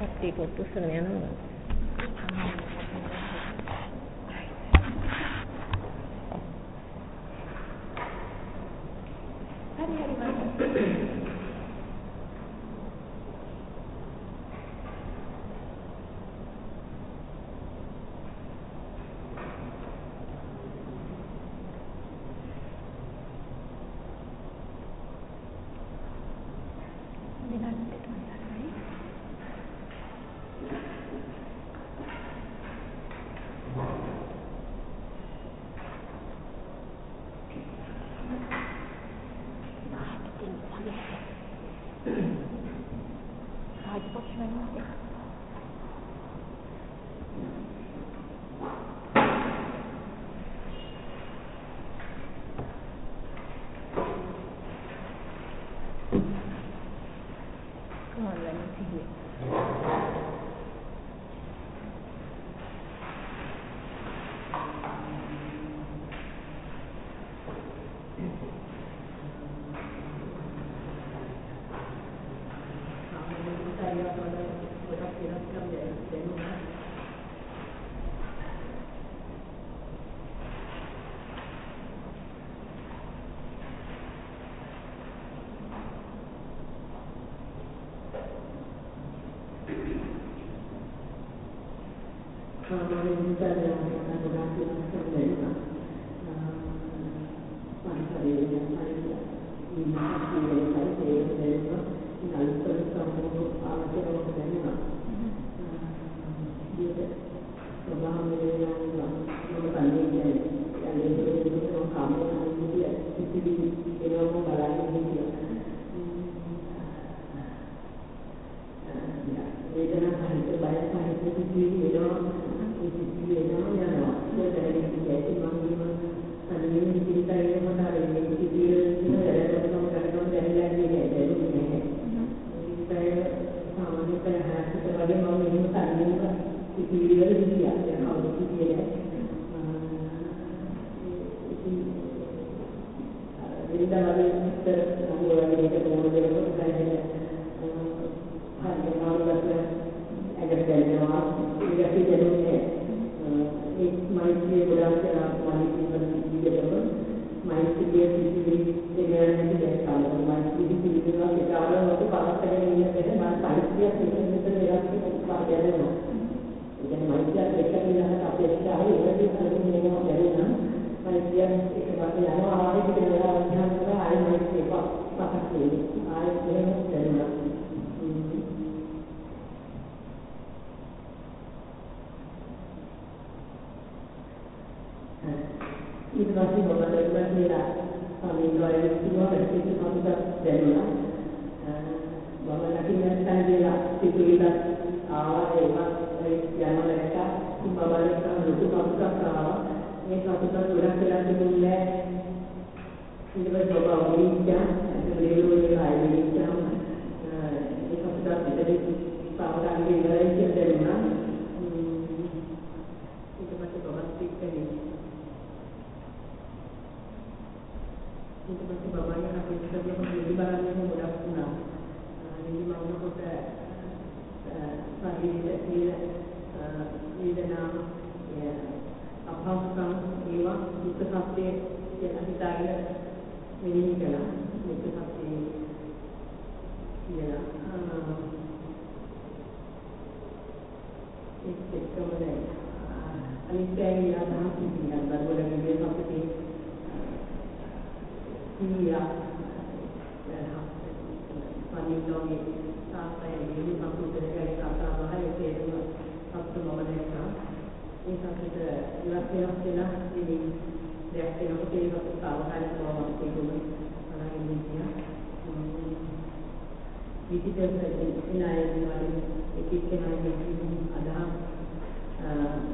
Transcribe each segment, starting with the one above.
කට්ටිය පොත්තුස්සන යනවා. හරි වේදනා සහිත බය සහිත කිසිම වෙනවා වේදනාව යනවා. ඒක දැනෙන්නේ ඇයි මම මේ අනේ හිතින්දේ මට අර මේ කිසිදේ කරනවා කරනවා දැනලා ඉන්නේ නැහැ. ඒක සාමාන්‍ය කරහසට වගේ මම මෙහෙම කන්නේ කිසිදේ ඊට පස්සේ මොකද වෙලා කියලා සමීපවල කිව්වා වැඩි කමක් දැනුණා මම ලකින් නැත්නම් කියලා සිතුවිල්ලක් ආවා ඒවත් යනවා නැත්තා මම බලන්න ලොකු කමක් ආවා මේ කටුක ගොඩක් වෙලා තිබුණේ ඊට පස්සේ ඔබ අවුලිච්චා ඒකේ වලයි අවුලිච්චා ඒක අපිට පිටදී පාවදාගේ ඉවරයි කියලා පස්සේ බබාගේ කටයුතු කරනකොට නිදි බලන්නේ ගොඩක් වුණා. නිදි මඟකොට ශරීරයේ වේදනා අපහසුකම් ඒවා දුක් සත්‍යය කියලා හිතාගෙන මෙනෙහි කළා. දුක් සත්‍යය කියලා. ඒත් එක්කම දැන් අනිත්‍යය යථාර්ථය කියන බඩවල මේ සත්‍යයේ සීයා පරිණෝමයේ සාපයේ මේ සම්පූර්ණ ගැන කතා බහේ තේරුම සත්තු මම දැක්කා ඒකට ඉවත් වෙනස් වෙලා ඉතින් දෙයක් වෙනකොට ඒක අවකාශය කොහොමද කියන්නේ අනාගෙන ඉතියා විදිහට ඉනායේ වලින් එක එක්කෙනාගේ අදහස්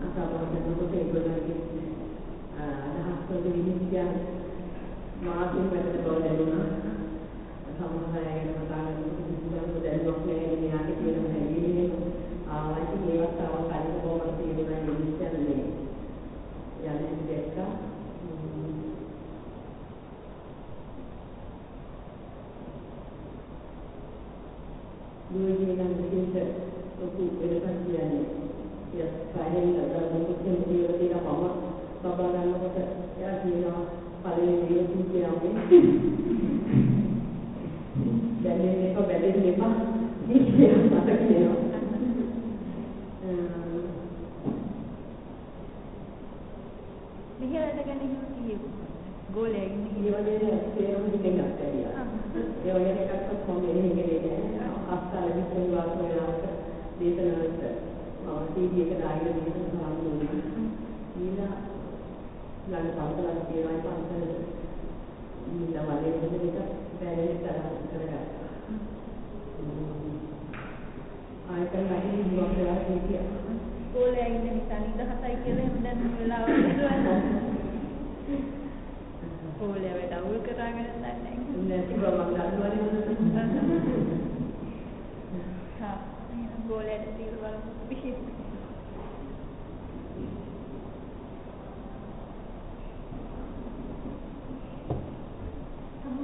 කතා බහ කරනකොට ඒගොල්ලන්ගේ අදහස් වලින් විනිශ්චය මාතුන් වැදගත් බව දැනුණා. සමුදායේ කතා කරනකොට දැනුමක් නැහැ මෙයාගේ තියෙන හැඟීම. ආවයි මේවත් තව කලින් කොහොමද තියෙන්නේ නිස්සන්නේ. යන්නේ දැක්කා. දුවේ නම් විශේෂ ලොකු වෙනසක් කියන්නේ. එයා සාහෙන් අදාළ මොකක්ද කියලා මම සබා ගන්නකොට එයා කියනවා ඵලයේ හේතු කියන්නේ දැනෙන්න එක බැදෙන්න එපා. මේ කියනවා කියනවා මෙහෙරට ගැන කියමු ගෝලයෙන් ඉවරේ තේරුම් දෙන්න ගන්නවා ඒ වගේ එකක් කොහොමද ඉන්නේ කියන්නේ අස්තල විශ්වාස වෙලාවට දේශනාවට මම සීඩී එක දාගෙන ඉන්න සාමි ළඟ පන්සලක් තියෙනවා පන්සලට ගිහිල්ලා වගේ වෙන එක බැලෙන්න තරම් කරගත්තා. ආයතන වලින් ඉන්නවා කියලා කියනවා. ඕලේ ඉන්න නිසා 17යි කියලා එහෙම දැන් වෙලාව ඉඳලා. ඕලේ වැඩ අවුල් කරගෙන නැහැ. නැති බව මම දන්නවනේ. හා ඕලේ තියෙන විශේෂ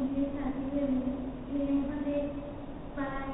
cumplir así el tiempo de para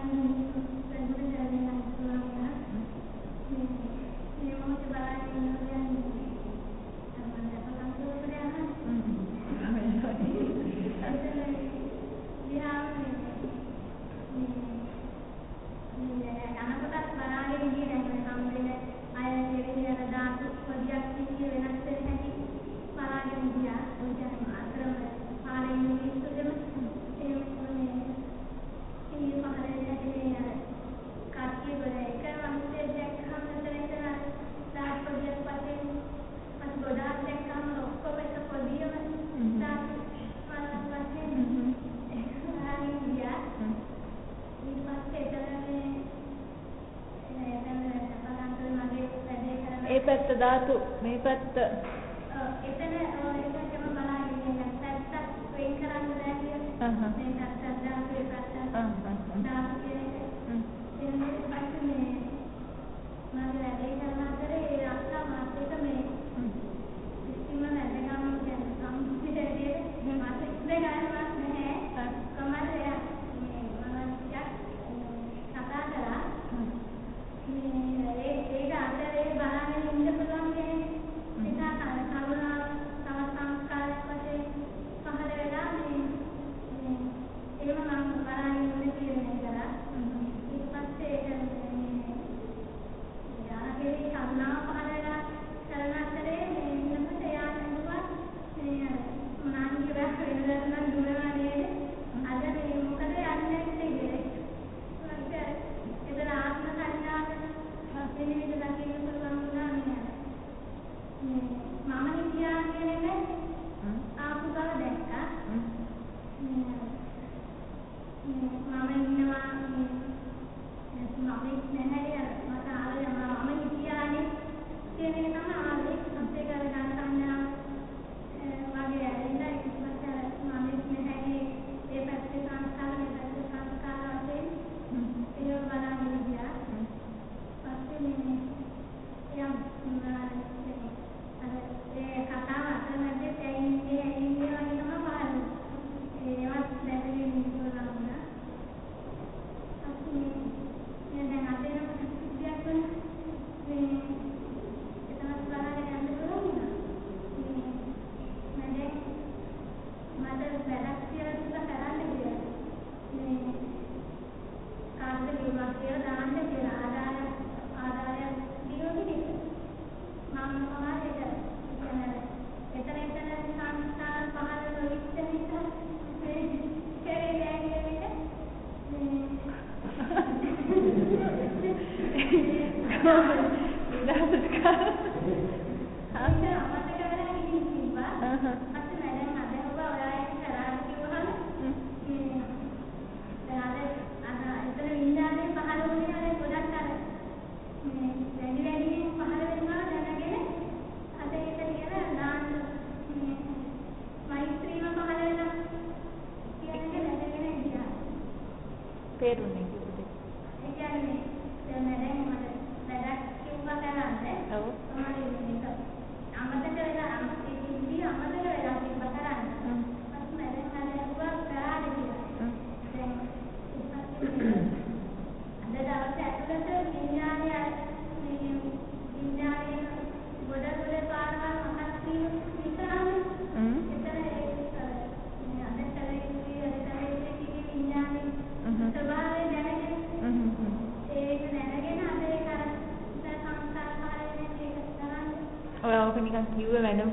ධාතු මේ පැත්ත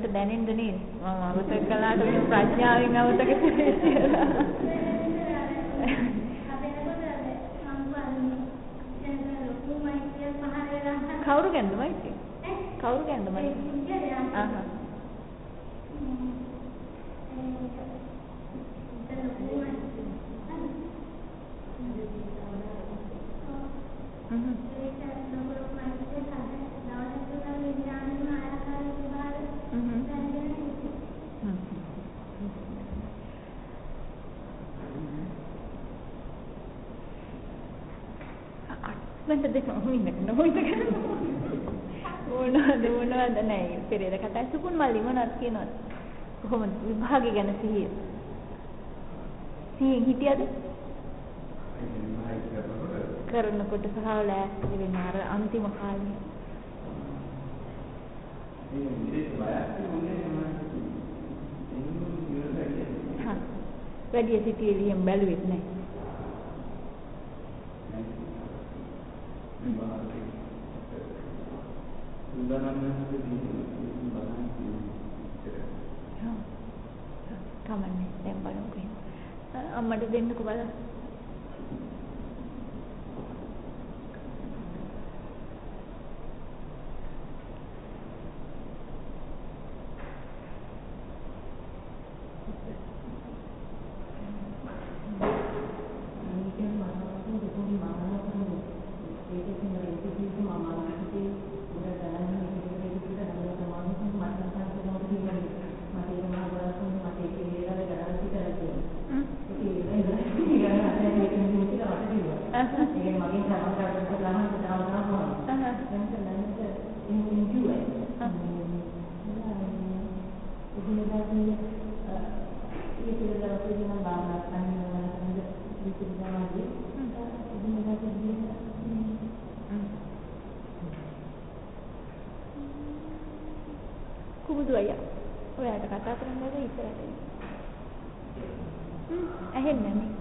ඒකට දැනෙන්න නේද? මම අවත කළාට මේ ප්‍රඥාවෙන් අවත කරේ කියලා. කවුරු ගැනද මයිති? කවුරු ගැනද මයිති? ආහ්. හ්ම්. මට දෙකම ඉන්නක නොඉන්නක ඕනද ඕනද නැහැ පෙරේද කතා. සුකුන් මල්ලි මොනවද කියනවද? කොහොමද? විභාගය ගැන සිහිය. සිහියෙන් හිටියද? කරනකොට සහ ලෑස්ති වෙන අර අන්තිම කාලේ. මේ ඉතින් බයක් තියෙන්නේ වැඩි සිටියේ විහිම් බැලුවෙත් නැහැ කමන්නේ දැන් බලමු කොහෙන්ද අම්මට දෙන්නකෝ බලන්න කතා කරන්නේ ඉස්සරහට. හ්ම් ඇහෙන්නේ නැහැ.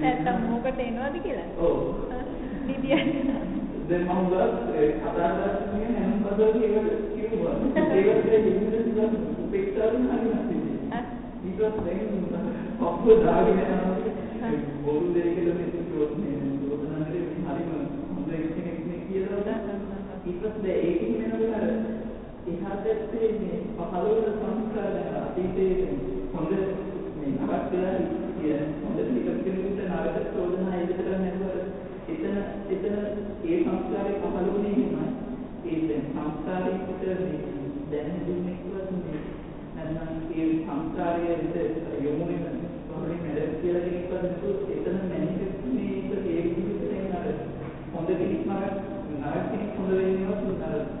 නැත්තම් මොකට එනවද කියලා? ඔව්. නිදියන්න. දැන් මම උගත් කතා කරන්නේ හැම පදවලම ඒකට කිව්වා. ඒකට දෙන්නේ උපේක්ෂාවෙන් හරියට. ඊට පස්සේ අප්පු දාගෙන යනවා. බොරු දෙයකට මේ කිව්වොත් මේ දෝතනන්දේ හරිම හොඳ කෙනෙක් නේ කියලා. ඊට පස්සේ ඒකෙන් අර එහා පැත්තේ මේ පහළවල සංස්කාර අතීතයේ හොඳ මේ නරක වෙලා කිය හොඳ ටිකක් කෙනෙකුට නරක චෝදනා ඉදිරියට නැතුව එතන එතන ඒ සංස්කාරේ පහළුනේ එහෙමයි ඒ දැන් සංස්කාරයකට දැන දුන්නේවත් නේ නැත්නම් ඒ සංස්කාරයේ යොමු වෙන වලින් නැද කියලා කෙනෙක්වත් නැතුව එතන මැනිෆෙස්ට් මේක ඒ විදිහට එන අර හොඳ කෙනෙක් නරක නරක කෙනෙක් හොඳ වෙන්නවත් අර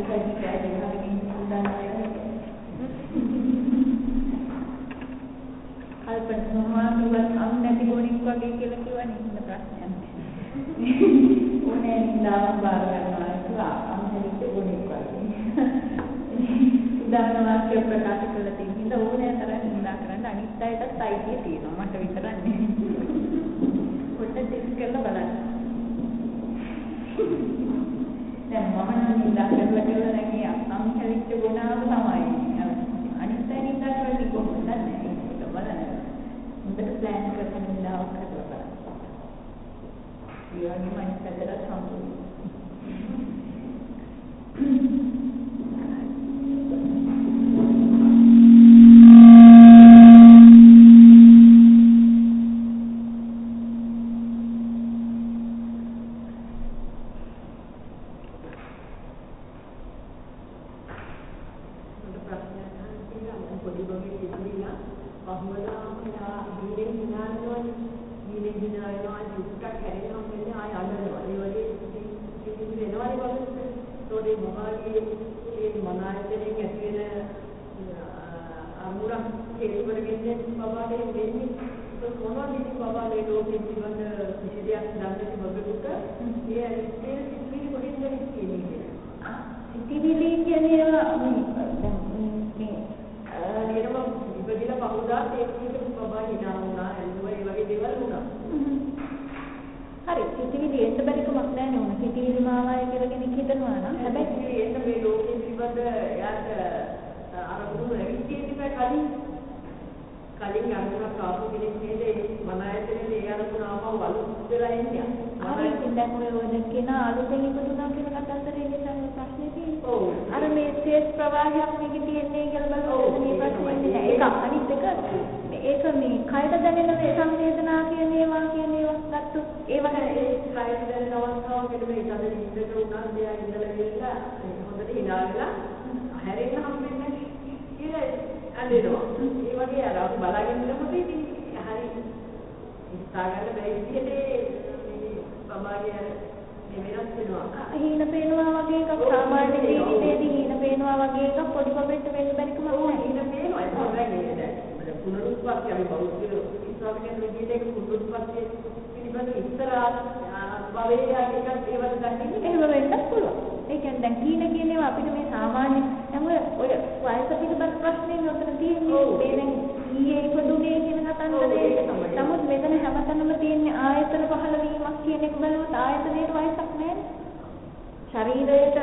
කටි කටි කටි හරින් සුදානයි කල්පන සමානුවත් අම් නැති ගුණික් වගේ කියලා කිව්වනේ ඉන්න ප්‍රශ්නයක් ඕනේ නිදාම බාර ගන්නවා කියලා අම්හෙලිට ගුණෙක් වගේ. උදාහරණ වාක්‍ය ප්‍රකාශ කළ තියෙන හින්දා ඕනෑ තරම් නිදා කරන්න අනිත් අයටත් අයිතිය තියෙනවා මට විතරක් නෙවෙයි පොඩ්ඩක් ටික කරලා බලන්න දැන් මම නම් නිදා කරලා කරලා නැගී අම් හැලිච්ච ගුණාව තමයි. අනිත් අය නිදා කරන්නේ කොහොමද නැහැ ඒක බලන්න. හොඳට ප්ලෑන් කරගෙන නිදාවක් කරලා බලන්න. ඊවගේ මනසට සම්පූර්ණ මට ප්‍රශ්නයක් අහන්න තියෙනවා මම පොඩි බබෙක් ඉඳලා පහුවදාම යා දීලෙන් හිනානවනේ දීලෙන් හිනානවා චුට්ටක් හැරෙනවා කියන්නේ ආය අඬනවා ඒ වගේ කිසි වෙනවනේ බලන්න තෝරේ මොහාගේ ඒ මනායතනෙන් ඇති වෙන අමුරක් කෙලිවරගෙන බබාගේ වෙන්නේ ඒක මොනවද ඉතින් බබාගේ ලෝකෙ පිළිබඳ කිසි දෙයක් දන්නේ නැති බබෙකුට ඒ ඉස්තේ සිතිවිලි කොහෙන්ද කියන්නේ සිතිවිලි කියන්නේ ඒවා මේ දැන් මේ එනම ඉපදිලා පහුදාත් ඒක විදිහට බබා හිනා වුණා එළුවා ඒ වගේ දේවල් වුණා. හරි සිතිවිලි එන්න බැරි කමක් නැහැ නේ උන සිතිවිලි මාවය කියලා කෙනෙක් හිතනවා නම් හැබැයි හැබැයි එන්න මේ ලෝකෙ පිළිබඳ එයාට අරමුණු නැගිටින්න බෑ කලින්. කලින් අරමුණක් ආපු කෙනෙක් නේද ඒ මන ආයතනේ ඒ අරමුණ ආපහු අලුත් වෙලා එන්නේ. හරි ඉතින් දැන් ඔය ඔය කෙනා අලුතෙන් ඉපදුනා කියන කතන්දරේ නිසා ප්‍රශ්නේ තියෙන්නේ. ඔව්. අර මේ තේස් ප්‍රවාහයක් මේකේ තියෙන්නේ කියලා බලනකොට මේ ප්‍රශ්නේ නෑ. ඒක අනිත් එක ඒක මේ කයට දැනෙන මේ සංවේදනා කියන ඒවා කියන ඒවා ගත්තොත් ඒවා ඒ කයිද දැන් අවස්ථාව මෙන්න මේ තද ඉඳට උනා දෙයා ඉඳලා ගිහලා හොඳට hina වෙලා හැරෙන්න හම්බෙන්නේ කියලා අඬනවා. ඒ වගේ අර අපි බලාගෙන ඉන්නකොට ඉතින් හරි හිතාගන්න බැරි විදිහට මේ අර මේ වෙනස් වෙනවා. හීන පේනවා වගේ එකක් සාමාන්‍ය ජීවිතේදී හීන පේනවා වගේ එකක් පොඩි බබෙක්ට වෙන්න බැරි කමක් ඔව් නෑ. ඉන්න පේනවා ඒක හොඳයි නේද? පුනරුත්පත්ති අපි බෞද්ධ ඉස්ලාමික විදිහට ඒක පුනරුත්පත්ති පිළිබඳ ඉස්සර භවයේ එකක් ඒවට දකින්නේ එහෙම වෙන්නත් පුළුවන්. ඒ කියන්නේ දැන් හීන කියන ඒවා අපිට මේ සාමාන්‍ය දැන් ඔය වයස පිළිබඳ ප්‍රශ්නේ උතන තියෙන්නේ. මේ දැන් ඊයේ ඉපදුනේ කියන කතන්දරේ. නමුත් මෙතන හැමතැනම තියෙන්නේ ආයතන පහළ වීමක් කියන එක බලුවොත් ආයතනයේ වයසක් නැහැ. ශරීරයට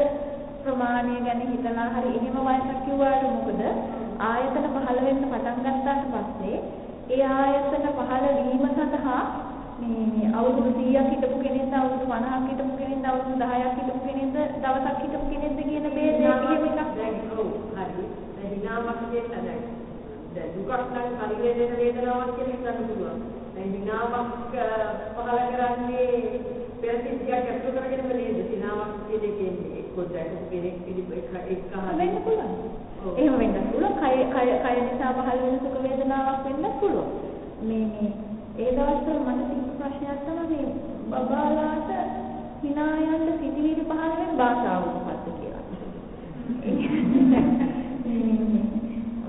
ප්‍රමාණය ගැන හිතලා හරි එහෙම වයසක් කිව්වාට මොකද ආයතන පහළ වෙන්න පටන් ගත්තාට පස්සේ ඒ ආයතන පහළ වීම සඳහා මේ අවුරුදු 100ක් හිටපු කෙනෙක්ද අවුරුදු 50ක් හිටපු කෙනෙක්ද අවුරුදු 10ක් හිටපු කෙනෙක්ද දවසක් හිටපු කෙනෙක්ද කියන ભેදය කියන එකක් දැන් ඔව් හරි. දැන් හිනාවක් කියන දැන් දැන් දුකක් නම් පරිවේදන වේදනාවක් කියලා හිතන්න පුළුවන්. දැන් හිනාවක් පහල කරන්නේ පෙර සිද්ධියක් ඇතුළු කරගෙනම නේද? හිනාවක් කියන එකේ එක්ක දැකපු කෙනෙක් එක එක වෙන්න පුළුවන්. එහෙම වෙන්න පුළුවන්. කය කය කය නිසා පහළ වෙන සුඛ වේදනාවක් වෙන්න පුළුවන්. මේ මේ ඒ දවස්වල මට තිබු ප්‍රශ්නයක් තමයි. මේ බබාලාට hina යන්න සිටිවිලි පහළ වෙන භාෂාව මොකක්ද කියලා.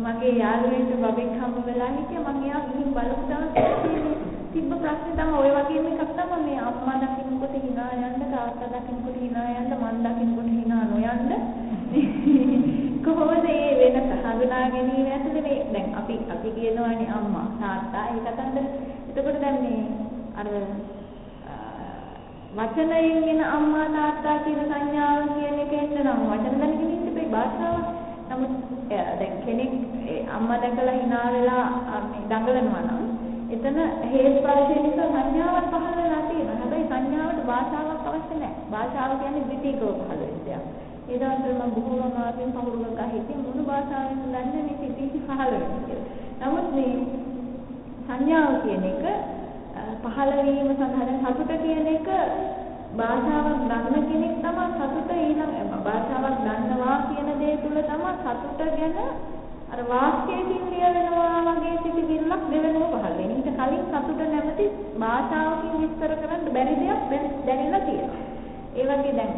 මගේ යාළුවෙක් බබෙක් හම්බ වෙලා හිටියා. මම එයා ගිහින් බලපු දවසේ තිබ්බ ප්‍රශ්නේ තමයි ඔය වගේම එකක් තමයි. මේ අම්මා දකින්නකොට hina යන්න තාත්තා දකින්නකොට hina යන්න මන් දකින්නකොට hina නොයන්න කොහොමද මේ වෙනස හඳුනා ගැනීම ඇතුලේ මේ දැන් අපි අපි කියනවානේ අම්මා තාත්තා. ඒ කතන්දර එතකොට දැන් මේ අර වචනයෙන් එන අම්මා තාත්තා කියන සංඥාව කියන එක එන්න නම් වචන දැනගෙන ඉන්න බෑ භාෂාව. නමුත් දැන් කෙනෙක් අම්මා දැකලා hina වෙලා මේ දඟලනවා නම් එතන හේත් ස්පර්ශය නිසා සංඥාවක් පහළ වෙලා තියෙනවා. හැබැයි සංඥාවට භාෂාවක් අවශ්‍ය නැහැ. භාෂාව කියන්නේ ද්විතීකව පහළ වෙන දෙයක්. ඒ දවස්වල මම බොහෝම අමාරුවෙන් පහුරු ගා හිටියේ මොන භාෂාවෙන්ද දන්නේ මේ සිතිවිලි පහළ වෙන්නේ කියලා. නමුත් මේ සංඥාව කියන එක පහළ වීම සඳහා දැන් සතුට කියන එක භාෂාවක් දන්න කෙනෙක් තමයි සතුට ඊළඟ භාෂාවක් දන්නවා කියන දේ තුල තමයි සතුට ගැන අර වාක්‍යයකින් ලියවෙනවා වගේ සිතිවිල්ලක් දෙවෙනව පහළ වෙන. ඊට කලින් සතුට නැමැති භාෂාවකින් විස්තර කරන්න බැරි දෙයක් දැන් දැනෙලා තියෙනවා. ඒ වගේ දැන්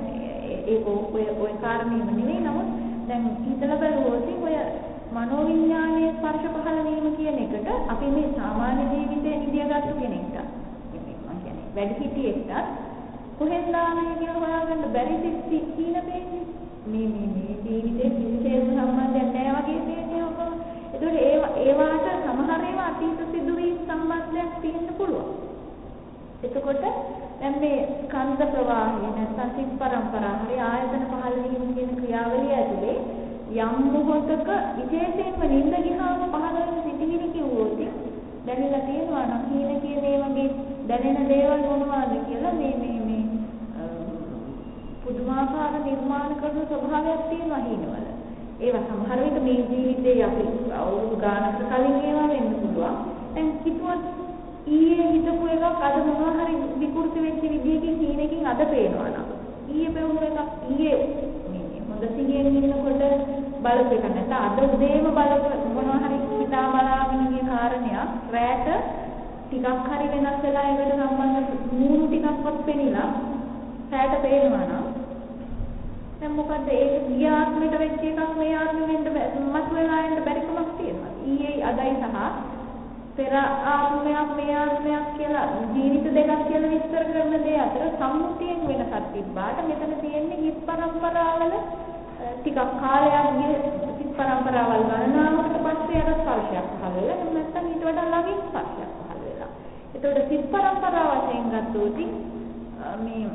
ඒක ඔය ඔය කාරණේම නෙවෙයි නමුත් දැන් හිතලා බලුවොත් ඔය මනෝවිඤ්ඤාණයේ ස්පර්ශ පහළ වීම කියන එකට අපි මේ සාමාන්‍ය ජීවිතේ ඉඳියාගත්තු කෙනෙක්ට මම කියන්නේ වැඩි හිටියෙක්ට කොහෙන්ද ආවේ කියලා හොයාගන්න බැරි සීන දෙන්නේ මේ මේ මේ ජීවිතේ කිසිසේත් සම්බන්ධයක් නැහැ වගේ දෙන්නේ ඔක. ඒතකොට ඒ ඒවාට සමහර ඒවා අතීත සිදුවීම් සම්බන්ධයක් තියෙන්න පුළුවන්. එතකොට දැන් මේ ස්කන්ධ ප්‍රවාහය නැත්නම් සිත් පරම්පරා හරි ආයතන පහළ වීම කියන ක්‍රියාවලිය ඇතුලේ යම් මොහොතක විශේෂයෙන්ම නිින්ද ගිහාම පහළ වෙන සිතිවිලි කිව්වොත් දැනෙලා තියෙනවා නම් හීන කියන මේ වගේ දැනෙන දේවල් මොනවද කියලා මේ මේ මේ පුදුමාකාර නිර්මාණ කරන ස්වභාවයක් තියෙනවා හීනවල. ඒවා සමහර විට මේ ජීවිතේ අපි අවුරුදු ගානකට කලින් ඒවා වෙන්න පුළුවන්. දැන් හිතුවත් ඊයේ හිතපු එකක් අද මොනවා හරි විකෘති වෙච්ච විදිහකින් හීනකින් අද පේනවා නම් ඊයේ පෙවුන එකක් ඊයේ මේ හොඳ සිහියෙන් ඉන්නකොට බලපු එක. නැත්නම් අද උදේම බලපු මොනවා හරි හිතා බලාගෙන ඉන්න කාරණයක් රැට ටිකක් හරි වෙනස් වෙලා ඒකට සම්බන්ධ මූණු ටිකක්වත් පෙනිලා රැට පේනවා නම් දැන් මොකද ඒක ගිය ආත්මෙට වෙච්ච එකක් මේ ආත්මෙ වෙන්න මතුවලා යන්න බැරි කමක් තියෙනවා. ඊයේ අදයි සහ පෙර ආත්මයක් මේ ආත්මයක් කියලා ජීවිත දෙකක් කියලා විස්තර කරන දේ අතර සම්මුතියෙන් වෙනසක් තිබ්බාට මෙතන තියෙන්නේ හිත් පරම්පරාවල ටිකක් කාලයක් ගිය හිත් පරම්පරාවල් ගණනාවකට පස්සේ අර ස්පර්ශයක් පහළ වෙලා එහෙම නැත්නම් ඊට වඩා ළඟින් ස්පර්ශයක් පහළ වෙලා. එතකොට හිත් පරම්පරාව වශයෙන් ගත්තොත් මේ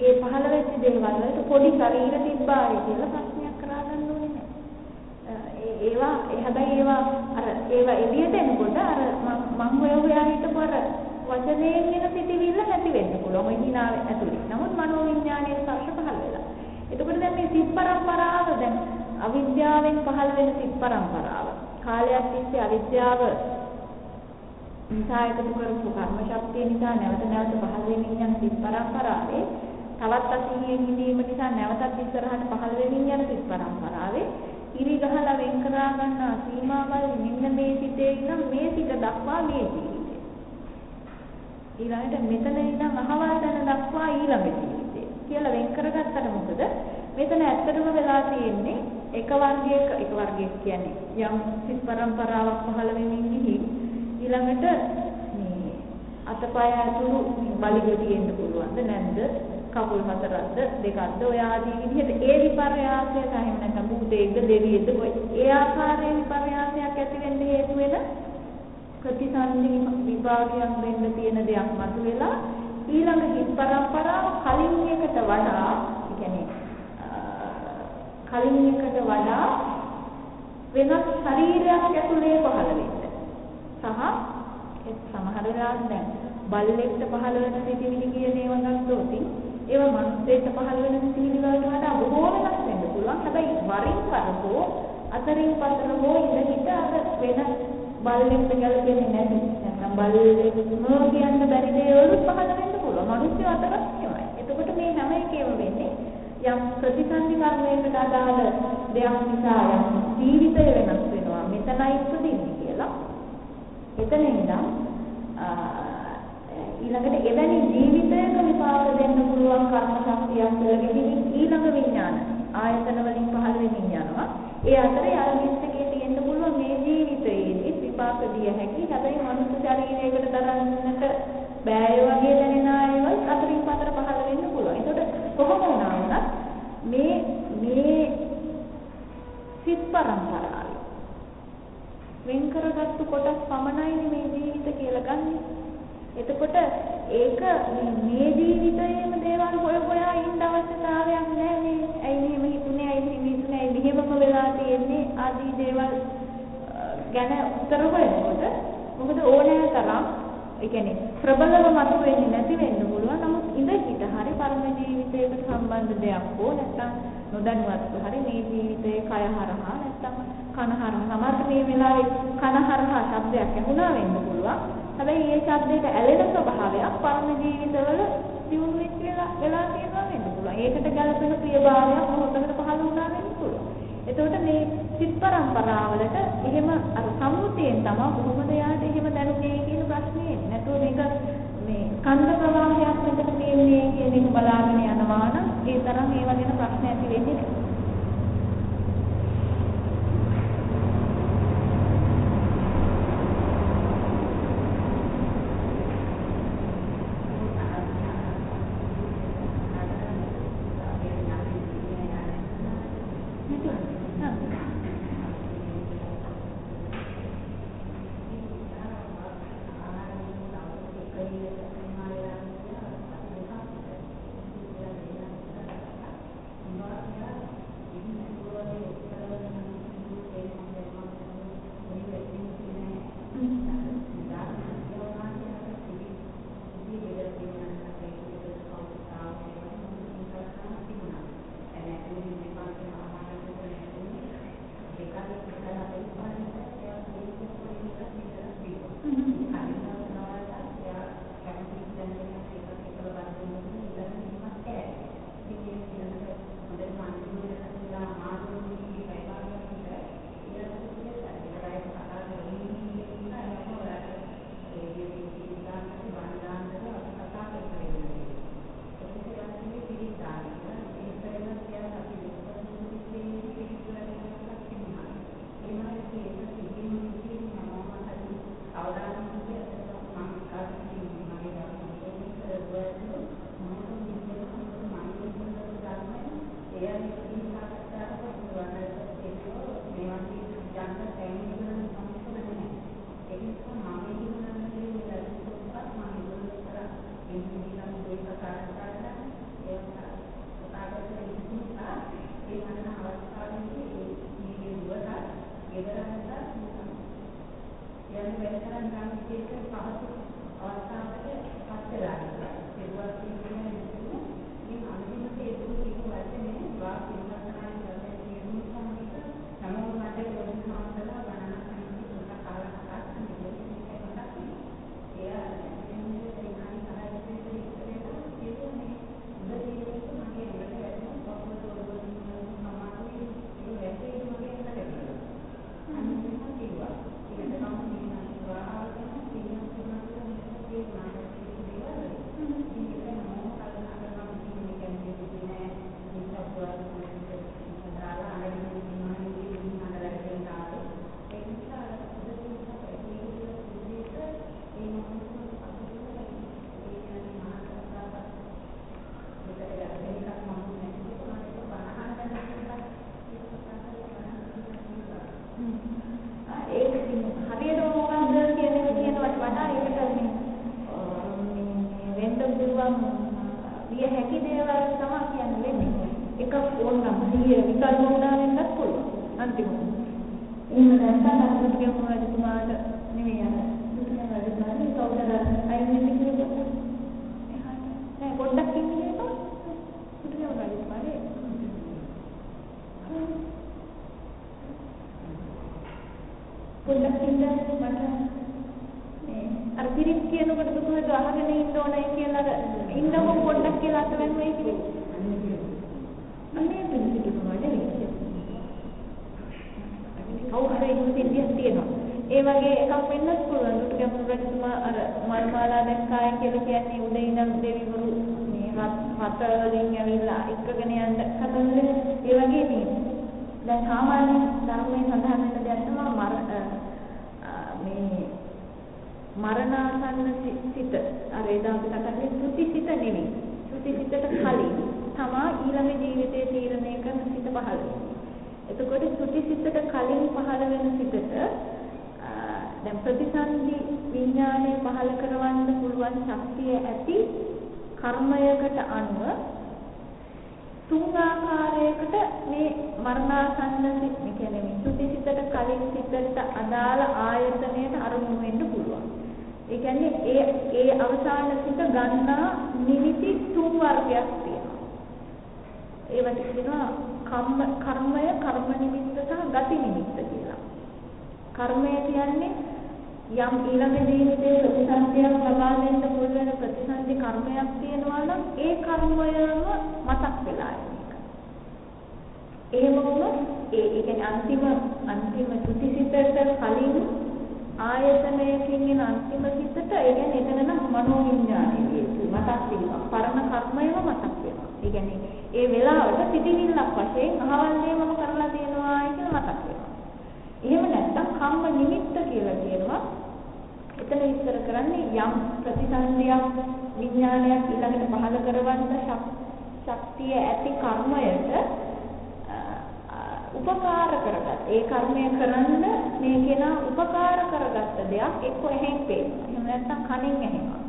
ඒ පහළ වෙච්ච දේවල් වලට පොඩි ශරීර තිබ්බාය කියලා ප්‍රශ්නයක් කරගන්න ඕනේ නැහැ. ඒවා හැබැයි ඒවා අර ඒවා එළියට එනකොට අර මම හොය හොයා හිටපු අර වචනයෙන් එන පිටිවිල්ල නැති වෙන්න පුළුවන් ඔය හිනාව ඇතුලේ. නමුත් මනෝවිඤ්ඤාණයේ ස්පර්ශ පහළ වෙලා. එතකොට දැන් මේ සිත් පරම්පරාව දැන් අවිද්‍යාවෙන් පහළ වෙන සිත් පරම්පරාව. කාලයක් තිස්සේ අවිද්‍යාව නිසා එකතු කරපු කර්ම ශක්තිය නිසා නැවත නැවත පහළ වෙමින් යන සිත් පරම්පරාවේ තවත් අසීයෙන් හිඳීම නිසා නැවතත් ඉස්සරහට පහළ වෙමින් යන සිත් පරම්පරාවේ ඉරි ගහලා වෙන් කරා ගන්නා සීමාවල් මෙන්න මේ සිතේ ඉඳන් මේ සිත දක්වා මේ ජීවිතේ. ඊළඟට මෙතන ඉඳන් අහවල් තැන දක්වා ඊළඟ ජීවිතේ කියලා වෙන් කරගත්තට මොකද? මෙතන ඇත්තටම වෙලා තියෙන්නේ එක වර්ගයක එක වර්ගයක් කියන්නේ යම් සිත් පරම්පරාවක් පහළ වෙමින් ගිහින් ඊළඟට මේ අතපය ඇතුළු බලි ගෙඩියෙන්න පුළුවන්ද නැද්ද? කකුල් හතරක්ද දෙකක්ද ඔය ආදී විදිහට ඒ විපර්යාසයට එහෙම නැත්නම් භූතේක්ද දෙවියෙක්ද ඒ ආකාරයේ විපර්යාසයක් ඇති වෙන්න හේතු වෙන ප්‍රතිසන්දි විභාගයක් වෙන්න තියෙන දෙයක් මතුවෙලා ඊළඟ හිත් පරම්පරාව කලින් එකට වඩා ඒ කියන්නේ කලින් එකට වඩා වෙනත් ශරීරයක් ඇතුලේ පහළ වෙන්න. සහ ඒ සමහර වෙලාවට දැන් බල්ලෙක්ට පහළ වෙන සිතිවිලි කියන ඒවා ගත්තොත් ඒවා මනුස්සයෙක්ට පහළ වෙන සිතිවිලි වලට වඩා බොහෝ වෙනස් වෙන්න පුළුවන්. හැබැයි වරින් වර හෝ අතරින් පතර හෝ ඉඳ හිට අර වෙන බල්ලෙක්ට ගැලපෙන්නේ නැති නැත්නම් බල්ලෙක්ම කියන්න බැරි දේවල් පහළ වෙන්න පුළුවන්. මිනිස්සු අතරත් එහෙමයි. එතකොට මේ හැම එකේම වෙන්නේ යම් ප්‍රතිසන්දි කර්මයකට අදාළ දෙයක් නිසා යම් ජීවිතය වෙනස් වෙනවා. මෙතනයි උපදින්නේ කියලා. එතන ඉඳන් ඊළඟට එවැනි ජීවිතයක විපාක දෙන්න පුළුවන් කර්ම ශක්තියක් ලැබෙමින් ඊළඟ විඥාන ආයතන වලින් පහළ වෙමින් යනවා. ඒ අතරේ අර මිස්ටකේ තියෙන්න පුළුවන් මේ ජීවිතයේදී විපාක දිය හැකි. හැබැයි මනුස්ස ශරීරයකට දරන්නට බෑ වගේ දැනෙන අයවල් අතරින් පතර පහළ වෙන්න පුළුවන්. ඒකට කොහොම වුණා වුණත් මේ මේ සිත් පරම්පරාවේ වෙන් කරගත්තු කොටස් පමණයි මේ ජීවිත කියලා ගන්නෙ. එතකොට ඒක මේ ජීවිතයේම දේවල් හොය හොයා ඉන්න අවශ්‍යතාවයක් නැහැ මේ. ඇයි මෙහෙම හිතුනේ? ඇයි මෙහෙම හිතුනේ? ඇයි මෙහෙමම වෙලා තියෙන්නේ? ආදී දේවල් ගැන උත්තර හොයනකොට මොකද ඕනෑ තරම් ඒ කියන්නේ ප්‍රබලව මතුවෙන්නේ නැති වෙන්න පුළුවන්. නමුත් ඉඳ හිට හරි පරම ජීවිතයකට සම්බන්ධ දෙයක් හෝ නැත්නම් නොදැනුවත්ව හරි මේ ජීවිතයේ කය හරහා නැත්නම් කන හරහා සමහර මේ වෙලාවේ කන හරහා ශබ්දයක් ඇහුණා වෙන්න පුළුවන්. හැබැයි මේ ශබ්දයට ඇලෙන ස්වභාවයක් පරම ජීවිතවල දියුණු වෙච්ච වෙලා වෙලා තියෙනවා වෙන්න පුළුවන්. ඒකට ගැළපෙන ප්‍රියභාවයක් මොහොතකට පහළ වුණා වෙන්න පුළුවන්. එතකොට මේ සිත් පරම්පරාවලට එහෙම අර සම්මුතියෙන් තමයි කොහොමද යාට එහෙම දැනුනේ කියන ප්‍රශ්නේ එන්නේ. නැතුව මේක මේ ස්කන්ධ ප්‍රවාහයක් මෙතන තියෙන්නේ කියන එක බලාගෙන යනවා නම් ඒ තරම් ඒව ගැන ප්‍රශ්න ඇති වෙන්නේ නැහැ. සිහිය විකල්ප වුණා වෙන්නත් පුළුවන්. අන්තිමට. එහෙම නැත්නම් අර දුටුගැමුණු රජතුමාට නෙවෙයි අර දුටුගැමුණු රජතුමාට කවුරුද අයින් වෙන්නේ කියලා නෑ පොඩ්ඩක් ඉන්නේ නේද? දුටුගැමුණු රජතුමාගේ පොඩ්ඩක් ඉන්න මට මේ අර පිරිත් කියනකොට දුකහට අහගෙන ඉන්න ඕනයි කියලා අර ඉන්නකො පොඩ්ඩක් කියලා අතවැන්නුයි කිව්වේ. අනේ පිළිසිතුමා නෙවෙයි. කවුරු හරි සිද්ධියක් තියෙනවා. ඒ වගේ එකක් වෙන්නත් පුළුවන්. දුටු ගැඹුරු රජතුමා අර මල් මාලා දැක්කාය කියලා කියන්නේ උදේ ඉඳන් දෙවිවරු මේ හත වලින් ඇවිල්ලා එක්කගෙන යන්න කතන්දර ඒ වගේ නේ. දැන් සාමාන්‍ය ධර්මයේ සඳහන් වෙන දෙයක් තමයි මර මේ මරණාසන්න සිත අර එදා අපි කතා කරේ ත්‍ෘති සිත නෙවෙයි. ත්‍ෘති සිතට කලින් තමා ඊළඟ ජීවිතයේ තීරණය කරන සිත පහළ වෙන්නේ. එතකොට ත්‍ෘති සිතට කලින් පහළ වෙන සිතට දැන් ප්‍රතිසන්දි විඥානය පහළ කරවන්න පුළුවන් ශක්තිය ඇති කර්මයකට අනුව තුන් ආකාරයකට මේ මරණාසන්න සිත් කියන්නේ මේ ත්‍ෘති සිතට කලින් සිතට අදාළ ආයතනයට අරමුණු වෙන්න පුළුවන්. ඒ කියන්නේ ඒ ඒ අවසාන සිත ගන්නා නිමිති තුන් වර්ගයක් තියෙනවා. ඒවට කියනවා කම්ම කර්මය කර්ම නිමිත්ත සහ ගති නිමිත්ත කියලා. කර්මය කියන්නේ යම් ඊළඟ ජීවිතයේ ප්‍රතිසන්දියක් ලබා දෙන්න පුළුවන් වෙන ප්‍රතිසන්දි කර්මයක් තියෙනවා නම් ඒ කර්මයම මතක් වෙලා ඉන්නේ. එහෙම වුණොත් ඒ ඒ කියන්නේ අන්තිම අන්තිම ත්‍ුතිසිතට කලින් ආයතනයකින් එන අන්තිම සිතට ඒ කියන්නේ එතන නම් මනෝ විඥානයේ මතක් වීම පරණ කර්මයම මතක් වෙනවා. ඒ කියන්නේ ඒ වෙලාවට සිටිවිල්ලක් වශයෙන් අහවල් දේ මම කරලා තියෙනවා කියලා මතක් වෙනවා. එහෙම නැත්නම් කම්ම නිමිත්ත කියලා කියනවා. එතන විස්තර කරන්නේ යම් ප්‍රතිසන්දියක් විඥානයක් ඊළඟට පහළ කරවන්න ශක්තිය ඇති කර්මයට උපකාර කරගත් ඒ කර්මය කරන්න මේ කෙනා උපකාර කරගත්ත දෙයක් එක්ක එහෙන් පේනවා. එහෙම නැත්නම් කනින් ඇහෙනවා.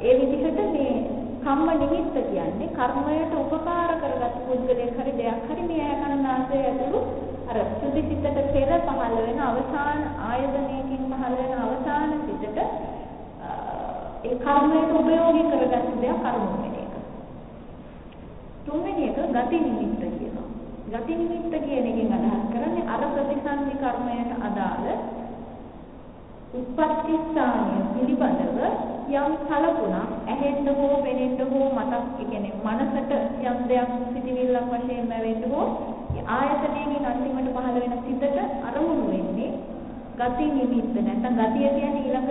ඒ විදිහට මේ කම්ම නිමිත්ත කියන්නේ කර්මයට උපකාර කරගත් පුද්ගලයෙක් හරි දෙයක් හරි මේ ආකරණාසය ඇතුළු අර සුදිසිතට පෙර පහළ වෙන අවසාන ආයතනයකින් පහළ වෙන අවසාන සිතට ඒ කර්මයට උපයෝගී කරගත් දෙයක් කර්ම වෙන එක. තුන්වෙනි එක ගති නිමිත්ත කියනවා. ගති නිමිත්ත කියන එකෙන් අදහස් කරන්නේ අර ප්‍රතිසන්දි කර්මයට අදාළ උත්පත්ති ස්ථානය පිළිබඳව යම් කලකුණක් ඇහෙන්න හෝ වෙනෙන්න හෝ මතක් කියන්නේ මනසට යම් දෙයක් සිටිවිල්ලක් වශයෙන් ලැබෙන්න හෝ ආයතනයෙන් අන්තිමට පහළ වෙන සිතට අරමුණු වෙන්නේ ගති නිමිත්ත නැත්නම් ගතිය කියන්නේ ඊළඟ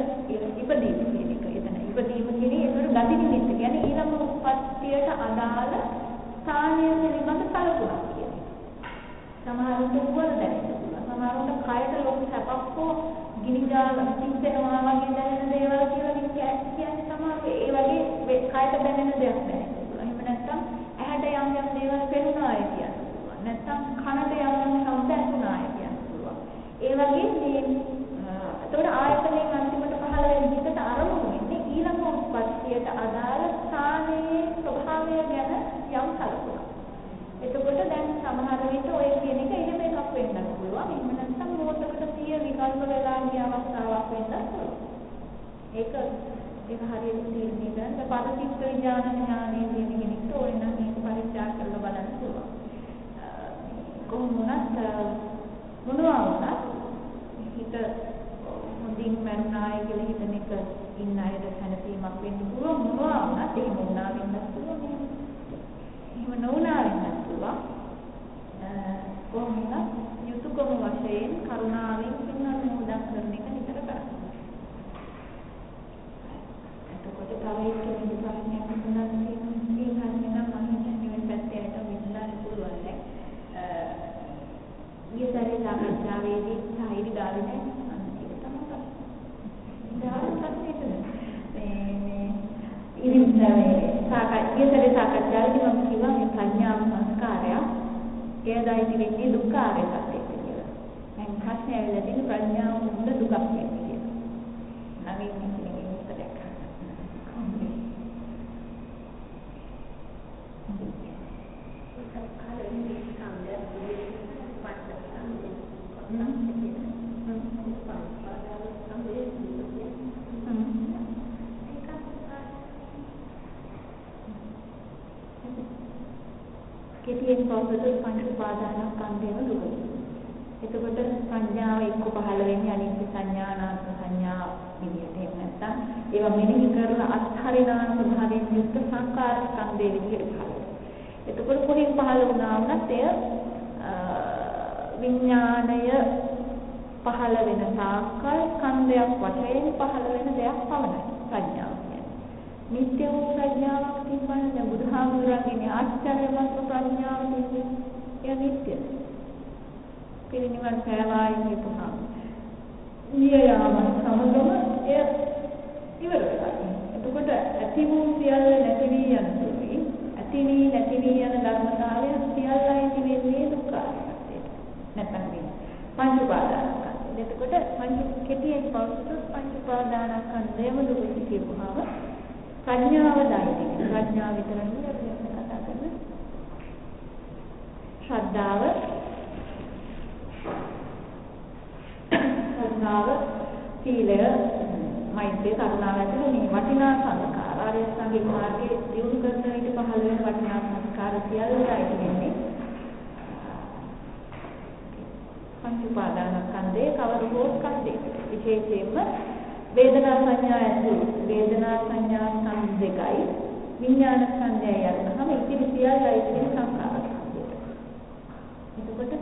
ඉපදීම කියන එක. එතන ඉපදීම කියන්නේ ඒකට ගති නිමිත්ත කියන්නේ ඊළඟ උත්පත්තියට අදාළ ස්ථානය පිළිබඳ කලකුණක් කියන්නේ. සමහරවිට උවර දැනෙන්න පුළුවන්. සමහරවිට කයට ලොකු සැපක් හෝ ගිනිජාල පිච්චෙනවා වගේ දැනෙන දේවල් කියලා කියන්නේ තමයි ඒ වගේ කයට දැනෙන දෙයක් දැනෙන්න පුළුවන්. එහෙම නැත්නම් ඇහැට යම් යම් දේවල් පෙනුනාය කියන්න පුළුවන්. නැත්නම් කනට යම් යම් ශබ්ද ඇසුනාය කියන්න පුළුවන්. ඒ වගේ මේ එතකොට ආයතනයෙන් අන්තිමට පහළ වෙන හිතට අරමුණු වෙන්නේ ඊළඟ උත්පත්තියට අදාළ ස්ථානයේ ස්වභාවය ගැන යම් කලකුණක්. එතකොට දැන් සමහර විට ඔය කියන එක එහෙම එකක් වෙන්නත් පුළුවන්. එහෙම නැත්නම් මොහොතකට සිය විකල්ප වෙලා ගිය අවස්ථාවක් වෙන්නත් පුළුවන්. ඒක ඒක හරියට තීරණය කරන්න පරිචිත්ත විඥාන ඥානයේ තියෙන කෙනෙක්ට ඕන නම් මේක පරිචාර කරලා බලන්න පුළුවන්. කොහොම වුණත් මොනවා වුණත් හිත හොඳින් මරුණාය කියලා හිතන එක ඉන්න අයට හැනසීමක් වෙන්න පුළුවන් මොනවා වුණත් එහෙම වුණා වෙන්නත් පුළුවන්. එහෙම නොවුණා වෙන්නත් පුළුවන්. කොහොමද යුතුයකම වශයෙන් කරුණාවෙන් පින්වත් මොහොතක් කරන එක නිතර කරන්න. එතකොට තව එක්කෙනෙක් ප්‍රශ්නයක් ප්‍රශ්නේ ඇවිල්ලා තියෙන ප්‍රඥාව මුල දුකක් කියන්නේ. නවීන කෙනෙක්ගේ උත්තරයක් අහන්න. කෙටියෙන් පොතේ පංච පාදාන කන්දේම දුකයි. එතකොට සංඥාව එක්ක පහළ වෙන්නේ අනිත්‍ය සංඥා අනාත්ම සංඥා විදිහට. එහෙම නැත්නම් ඒවා මෙනෙහි කරලා අත්හරිනා ස්වභාවයෙන් යුක්ත සංකාර ස්කන්ධයේ විදිහට පහළ වෙනවා. එතකොට කොහෙන් පහළ වුණා වුණත් එය විඥාණය පහළ වෙන තාක්කල් ස්කන්ධයක් වශයෙන් පහළ වෙන දෙයක් පමණයි ප්‍රඥාව කියන්නේ. නිත්‍ය වූ ප්‍රඥාවක් තිබ්බනම් දැන් බුදුහාමුදුරන්ගේ ආශ්චර්යමත් ප්‍රඥාව තිබෙන්නේ. එය නිත්‍යයි. පිරිනිවන් පෑවායි කියපුහම නිය යාම සමගම එය ඉවර වෙනවා. එතකොට ඇති වූ සියල්ල නැති වී යන සුළුයි. ඇති වී නැති වී යන ධර්මතාවය සියල්ලයි වෙන්නේ දුක්ඛාරයට. නැත්නම් මේ පංච උපාදානස්කන්ධය. එතකොට පංච කෙටියෙන් පවසුත් පංච උපාදානස්කන්ධයම දුක කියපුහම ප්‍රඥාව දායකයි. ප්‍රඥාව විතර නෙවෙයි අපි කතා කරන්නේ. ශ්‍රද්ධාව ශ්‍රද්ධාව සීලය මෛත්‍රිය කරුණාව ඇතුළු මේ වටිනා සංස්කාර ආර්ය සංගීත මාර්ගයේ දියුණු කරන විට පහළ වෙන වටිනා සංස්කාර සියල්ලයි වෙන්නේ. පංච උපාදානස්කන්ධයේ කවර හෝ ස්කන්ධයකට විශේෂයෙන්ම වේදනා සංඥා ඇතුළු. වේදනා සංඥා ස්කන්ධ දෙකයි. විඥාන ස්කන්ධයයි අරනහම ඉතිරි සියල්ලයි කියන සංස්කාර ස්කන්ධයට එතකොට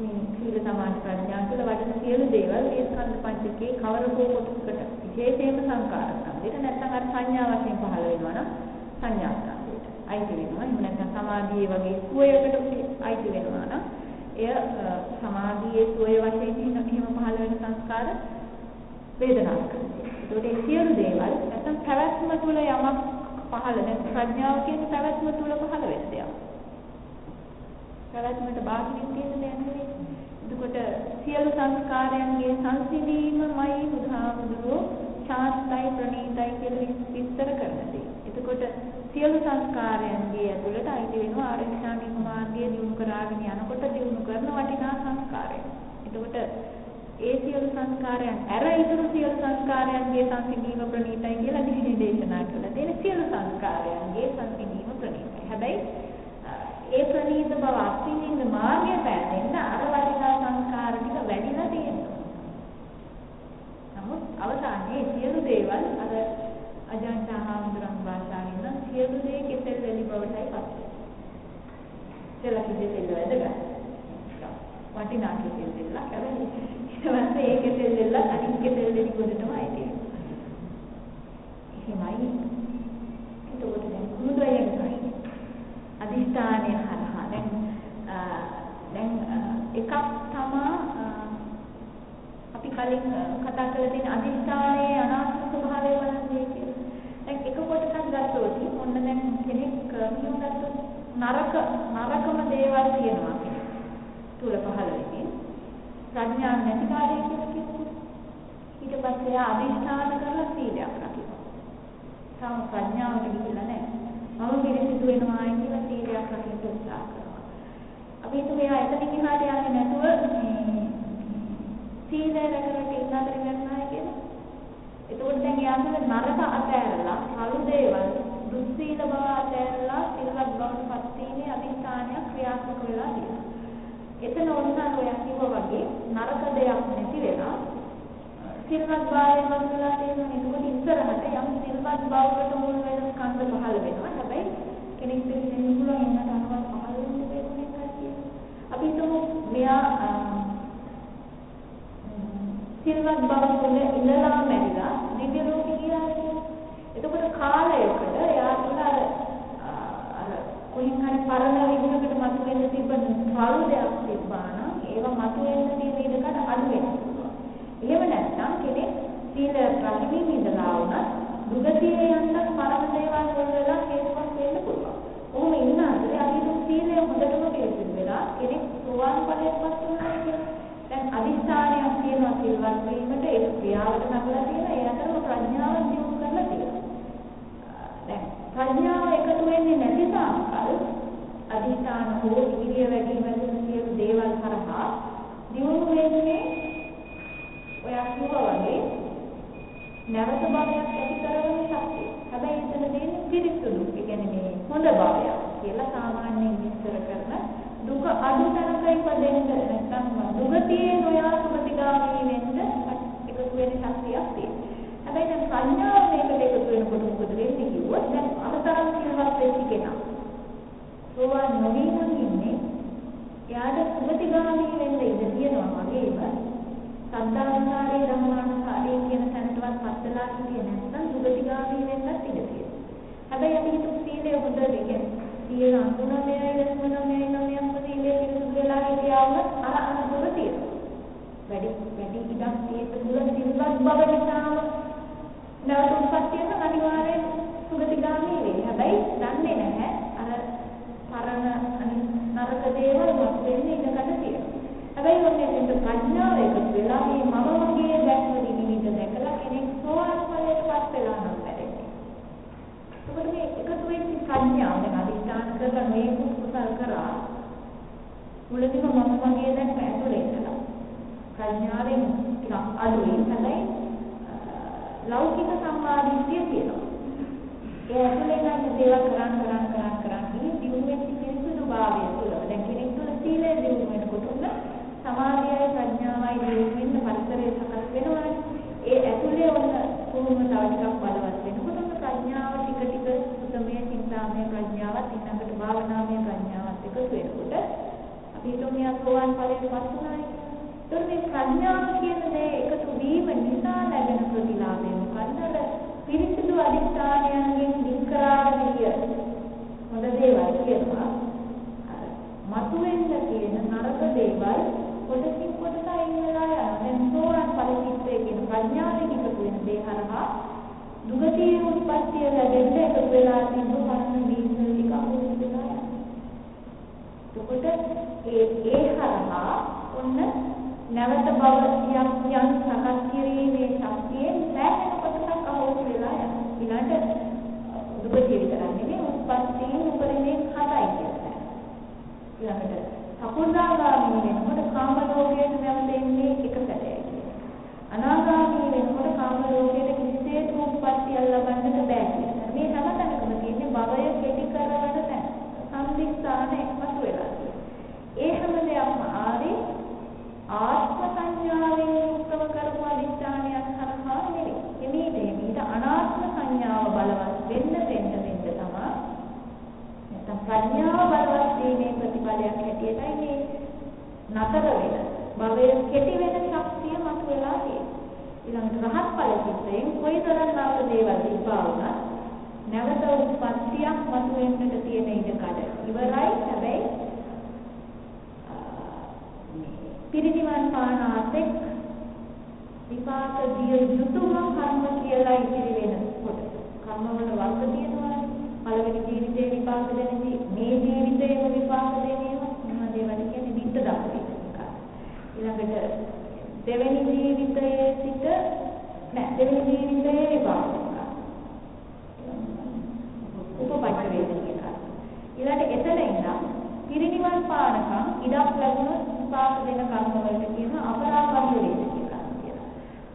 මේ සීල සමාධි ප්‍රඥා කියලා වටින සියලු දේවල් මේ ස්කන්ධ පංචකයේ කවර හෝ කොටසකට විශේෂයෙන්ම සංකාර ස්කන්ධයට නැත්නම් අර සංඥා වශයෙන් පහළ වෙනවා නම් සංඥා ස්කන්ධයට අයිති වෙනවා. එහෙම නැත්නම් සමාධියේ වගේ සුවයකට අයිති වෙනවා නම් එය සමාධියේ සුවය වශයෙන් එහෙම පහළ වෙන සංස්කාර වේදනා ස්කන්ධය. ඒකට ඒ සියලු දේවල් නැත්නම් පැවැත්ම තුළ යමක් පහළ නැත්නම් ප්‍රඥාව කියන්නේ පැවැත්ම තුළ පහළ වෙන දෙයක්. පැවැත්මට බාහිරින් තියෙන දෙයක් නෙවෙයි. එතකොට සියලු සංස්කාරයන්ගේ සංසිඳීමමයි බුදුහාමුදුරුවෝ ශාස්ත්‍රයි ප්‍රණීතයි කියලා විස්තර කරන්නේ. එතකොට සියලු සංස්කාරයන්ගේ ඇතුළට අයිති වෙනවා ආරක්ෂාණික මාර්ගයේ දියුණු කරාගෙන යනකොට දියුණු කරන වටිනා සංස්කාරය. එතකොට ඒ සියලු සංස්කාරයන් ඇර ඉතුරු සියලු සංස්කාරයන්ගේ සංසිඳීම ප්‍රණීතයි කියලා දිවිදේ දේශනා කළා. දෙන සියලු සංස්කාරයන්ගේ සංසිඳීම ප්‍රණීතයි. හැබැයි ඒ ප්‍රනීත බව අත්විඳින්න මාර්ගය පැහැදෙන්න අර වටිනා සංස්කාර ටික වැඩිලා තියෙනවා. නමුත් අවසානයේ සියලු දේවල් අර අජන්තාහාමුදුරන් භාෂාවෙන් නම් සියලු දේ කෙතෙල් වැඩි බවටයි පත් වෙන්නේ. කියලා කිදෙල් වැඩගත්. වටිනා කෙතෙල් දෙල්ල කැවෙන්නේ. ඊට පස්සේ ඒ කෙතෙල් දෙල්ල අනිත් කෙතෙල් දෙලි ගොඩටම ආයේ තියෙනවා. එහෙමයි. ඒකෝට දැන් කුරුදයන් ප්‍රශ්නේ අදිස්ථානය හරහා දැන් දැන් එකක් තමා අපි කලින් කතා කරලා තියෙන අදිස්ථානයේ අනාත්ම ස්වභාවය බලන්නේ කියලා. දැන් එක කොටසක් ගත්තොත් ඔන්න දැන් කෙනෙක් කියමු ගත්තොත් නරක නරකම දේවල් කියනවා කෙනෙක්. තුල පහළ වෙන්නේ. ප්‍රඥා නැති කාර්යය කියලා කිව්වොත් ඊට පස්සේ අදිස්ථාන කරලා සීලයක් රකින්න. තාම ප්‍රඥාවට ගිහිල්ලා නැහැ. මම පිළිසිදු වෙනවා කියලා සීලයක් රකින්න උත්සාහ කරනවා. අපි හිතමු එයා එතනින් එහාට යන්නේ නැතුව මේ සීලය රැකගෙන ඉන්න අතර ගන්නවා කියලා. එතකොට දැන් එයා තුළ නරක අතෑරලා කළු දේවල් දුස්සීල බව අතෑරලා සිල්වත් බවට පත් වීමේ අධිෂ්ඨානයක් ක්‍රියාත්මක වෙලා තියෙනවා. එතන ඔන්න ඔය කිව්වා වගේ නරක දෙයක් නැති වෙලා සිල්වත් භාවයෙන් වස්තුලා තියෙනවා. එතකොට ඉස්සරහට යම් සිල්වත් භාවයකට මුල් වෙන ස්කන්ධ පහළ වෙනවා. හැබැයි කෙනෙක් දෙන්න පුළුවන් එන්නට අනවත් පහළ වෙන්න බැරි එකයි අපි හිතමු මෙයා සිල්වත් භව තුළ ඉඳලා මැරිලා දිව්‍ය ලෝකෙ ගියා කියලා. එතකොට කාලයකට එයා තුළ අර අර කොයින් හරි පරණ විදිහකට මතුවෙන්න තිබ්බ කළු දෙයක් තිබ්බා නම් ඒවා මතුවෙන්න තියෙන ඉඩකට අඩු වෙනවා. එහෙම නැත්නම් කෙනෙක් සීල රකිමින් ඉඳලා වුණත් දුගතියේ යන්න පරම දේවල් වල වෙලා හේතුවක් වෙන්න පුළුවන්. ඔහොම ඉන්න අතරේ අපි සීලය හොඳටම පිළිසිදු වෙලා කෙනෙක් සෝවාන් ඵලයටපත් වෙනවා කියලා. දැන් අදිස්ථානයක් තියෙනවා සිල්වත් වීමට ඒක ක්‍රියාවට නගලා තියෙන ඒ අතරම ප්‍රඥාව දියුණු කරලා තියෙනවා. දැන් ප්‍රඥාව එකතු වෙන්නේ නැති තාක්කල් අදිස්ථාන හෝ ඉරිය වැඩි වෙන සියලු දේවල් කරහා දියුණු වෙන්නේ ඔයා කිව්වා වගේ නැවත භවයක් ඇති කරගන්න ශක්තිය. හැබැයි එතන තියෙන්නේ පිරිසුදු. ඒ කියන්නේ මේ හොඳ භවයක්. කියලා සාමාන්‍යයෙන් විස්තර කරන දුක අඩු තරක ඉපදෙන්න නැත්නම් දුගතියේ නොයා සුගතිගාමී වෙන්න එකතු වෙන ශක්තියක් තියෙනවා. හැබැයි දැන් ප්‍රඥාව මේකට එකතු වෙනකොට මොකද වෙන්නේ කිව්වොත් දැන් අතරම් සිල්වත් වෙච්ච කෙනා. සෝවාන් නොවි නම් ඉන්නේ එයාට සුගතිගාමී වෙන්න ඉඩ තියෙනවා වගේම සද්ධානුසාරී ධම්මානුසාරී කියන තැනටවත් පත් වෙලා හිටියේ නැත්නම් සුගතිගාමී වෙන්නත් ඉඩ තියෙනවා. හැබැයි අපි හිතුව සීලය හොඳ දෙකෙන් සීල අනුනමයයි දසමනමයයි නමයක්ම සීලය පිළිසුදු වෙලා හිටියාම අර අනුගුණ තියෙනවා. වැඩි වැඩි ඉඩක් තියෙන මුල සිල්වත් බව නිසාම නැවත උත්පත්තියන අනිවාර්යෙන් සුගතිගාමී වෙයි. හැබැයි දන්නේ නැහැ අර පරණ නරක දේවල් වත් වෙන්නේ ඉඳකට තියෙනවා. හැබැයි ඔන්නේ එතන ප්‍රඥාව එකතු වෙලා මේ මම මගේ දැක්ම නිමිත දැකලා කෙනෙක් සෝවාන් ඵලයටපත් වෙලා නම් බැරෙන්නේ. ඒකට මේ එකතු වෙච්ච ප්‍රඥාව දැන් අදිස්ථාන කරලා මේ කුසල් කරා මුලදීම මම මගේ දැක්ම ඇතුලේ ඉඳලා ප්‍රඥාවෙන් ටිකක් අඩුයි හැබැයි ලෞකික සම්මාදිට්ඨිය තියෙනවා. ඒ ඇතුලේ නම් දේවල් කරන් කරන් කරන් කරන් ඉන්නේ දියුණු වෙච්ච පිරිසුදු භාවය තුළ දැන් කෙනෙක් තුළ සීලය දියුණු වෙනකොට උන්න සමාධියයි ප්‍රඥාවයි දියුණු වෙන්න පරිසරය සකස් වෙනවානේ. ඒ ඇතුලේ ඔන්න කොහොම තව ටිකක් බලවත් වෙනකොට ඔන්න ප්‍රඥාව ටික ටික සුතමය චින්තාමය ප්‍රඥාවත් ඊළඟට භාවනාමය ප්‍රඥාවත් එකතු වෙනකොට අපි හිතමු මෙයා සෝවාන් ඵලයට පත් වුණානේ. ඒතර මේ ප්‍රඥාව කියන දේ එකතු වීම නිසා ලැබෙන ප්‍රතිලාභය මොකද්ද? පිරිසිදු අධිෂ්ඨානයන්ගෙන් දික් කරාගෙන ගිය හොඳ දේවල් කියනවා. මතුවෙන්න තියෙන නරක දේවල් කොටසින් කොටස අයින් වෙලා යනවා. දැන් සෝරන් පරිචිත්තය කියන ප්‍රඥාවෙන් එකතු වෙන දේ හරහා දුගතියේ උත්පත්තිය ලැබෙන්න එකතු වෙලා තිබු පරණ බීජ ටික අහුවෙලා යනවා. එතකොට ඒ ඒ හරහා ඔන්න නැවත භව යම් යම් සකස් කිරීමේ ශක්තියෙන් සෑහෙන කොටසක් අහුවෙලා යනවා. ඊළඟට දුගතිය විතරක් නෙමෙයි උත්පත්තියෙන් උපරිමයෙන් හතයි කියලා. ඊළඟට සකුණාගාමී වෙනකොට කාම ලෝකයට නැවතෙන්නේ එක සැරයයි. අනාගාමී වෙනකොට කාම ලෝකයට කිසිසේත් උත්පත්තිය ලබන්නට බෑ කියලා. මේ හැම තැනකම තියෙන්නේ භවය කෙටි කරවන තැන. සම්දිස්ථාන එක්මතු වෙලා ඒ හැම දෙයක්ම ආවේ ආත්ම සංඥාවෙන් යුක්තව කරපු අධිෂ්ඨානයක් හරහා නෙවෙයි. එමේ දෙවිට අනාත්ම සංඥාව බලවත් වෙන්න වෙන්න වෙන්න තමයි නැත්නම් ප්‍රඥාව බලවත් වීමේ ප්‍රතිඵලයක් හැටියටයි මේ නතර වෙන භවය කෙටි වෙන ශක්තිය මතුවලා තියෙන්නේ. ඊළඟට රහත් ඵල චිත්තයෙන් කොයිතරම් නාම දේවල් ඉස්පා වුණත් නැවත උත්පත්තියක් මතුවෙන්නට තියෙන ඉඩ කඩ ඉවරයි. හැබැයි පිරිනිවන් පාන ආතෙක් විපාක දිය යුතුයම කර්ම කියලා ඉතිරි වෙනකොට කර්ම වල වර්ග තියෙනවා පළවෙනි ජීවිතේ විපාක දෙන්නේ මේ ජීවිතේම විපාක දෙනේවා මොනවද ඒවට කියන්නේ? විත්ත දක්වන ඊළඟට දෙවෙනි ජීවිතයේ සිට නෑ දෙවෙනි ජීවිතයේ විපාක උපපච්ච වේදනික ඊළඟට එතන ඉඳන් පිරිනිවන් පානකම් ඉඩක් ලැබුණොත් විපාක දෙන කර්ම වලට කියන අපරාපරිය වේදනික කියලා.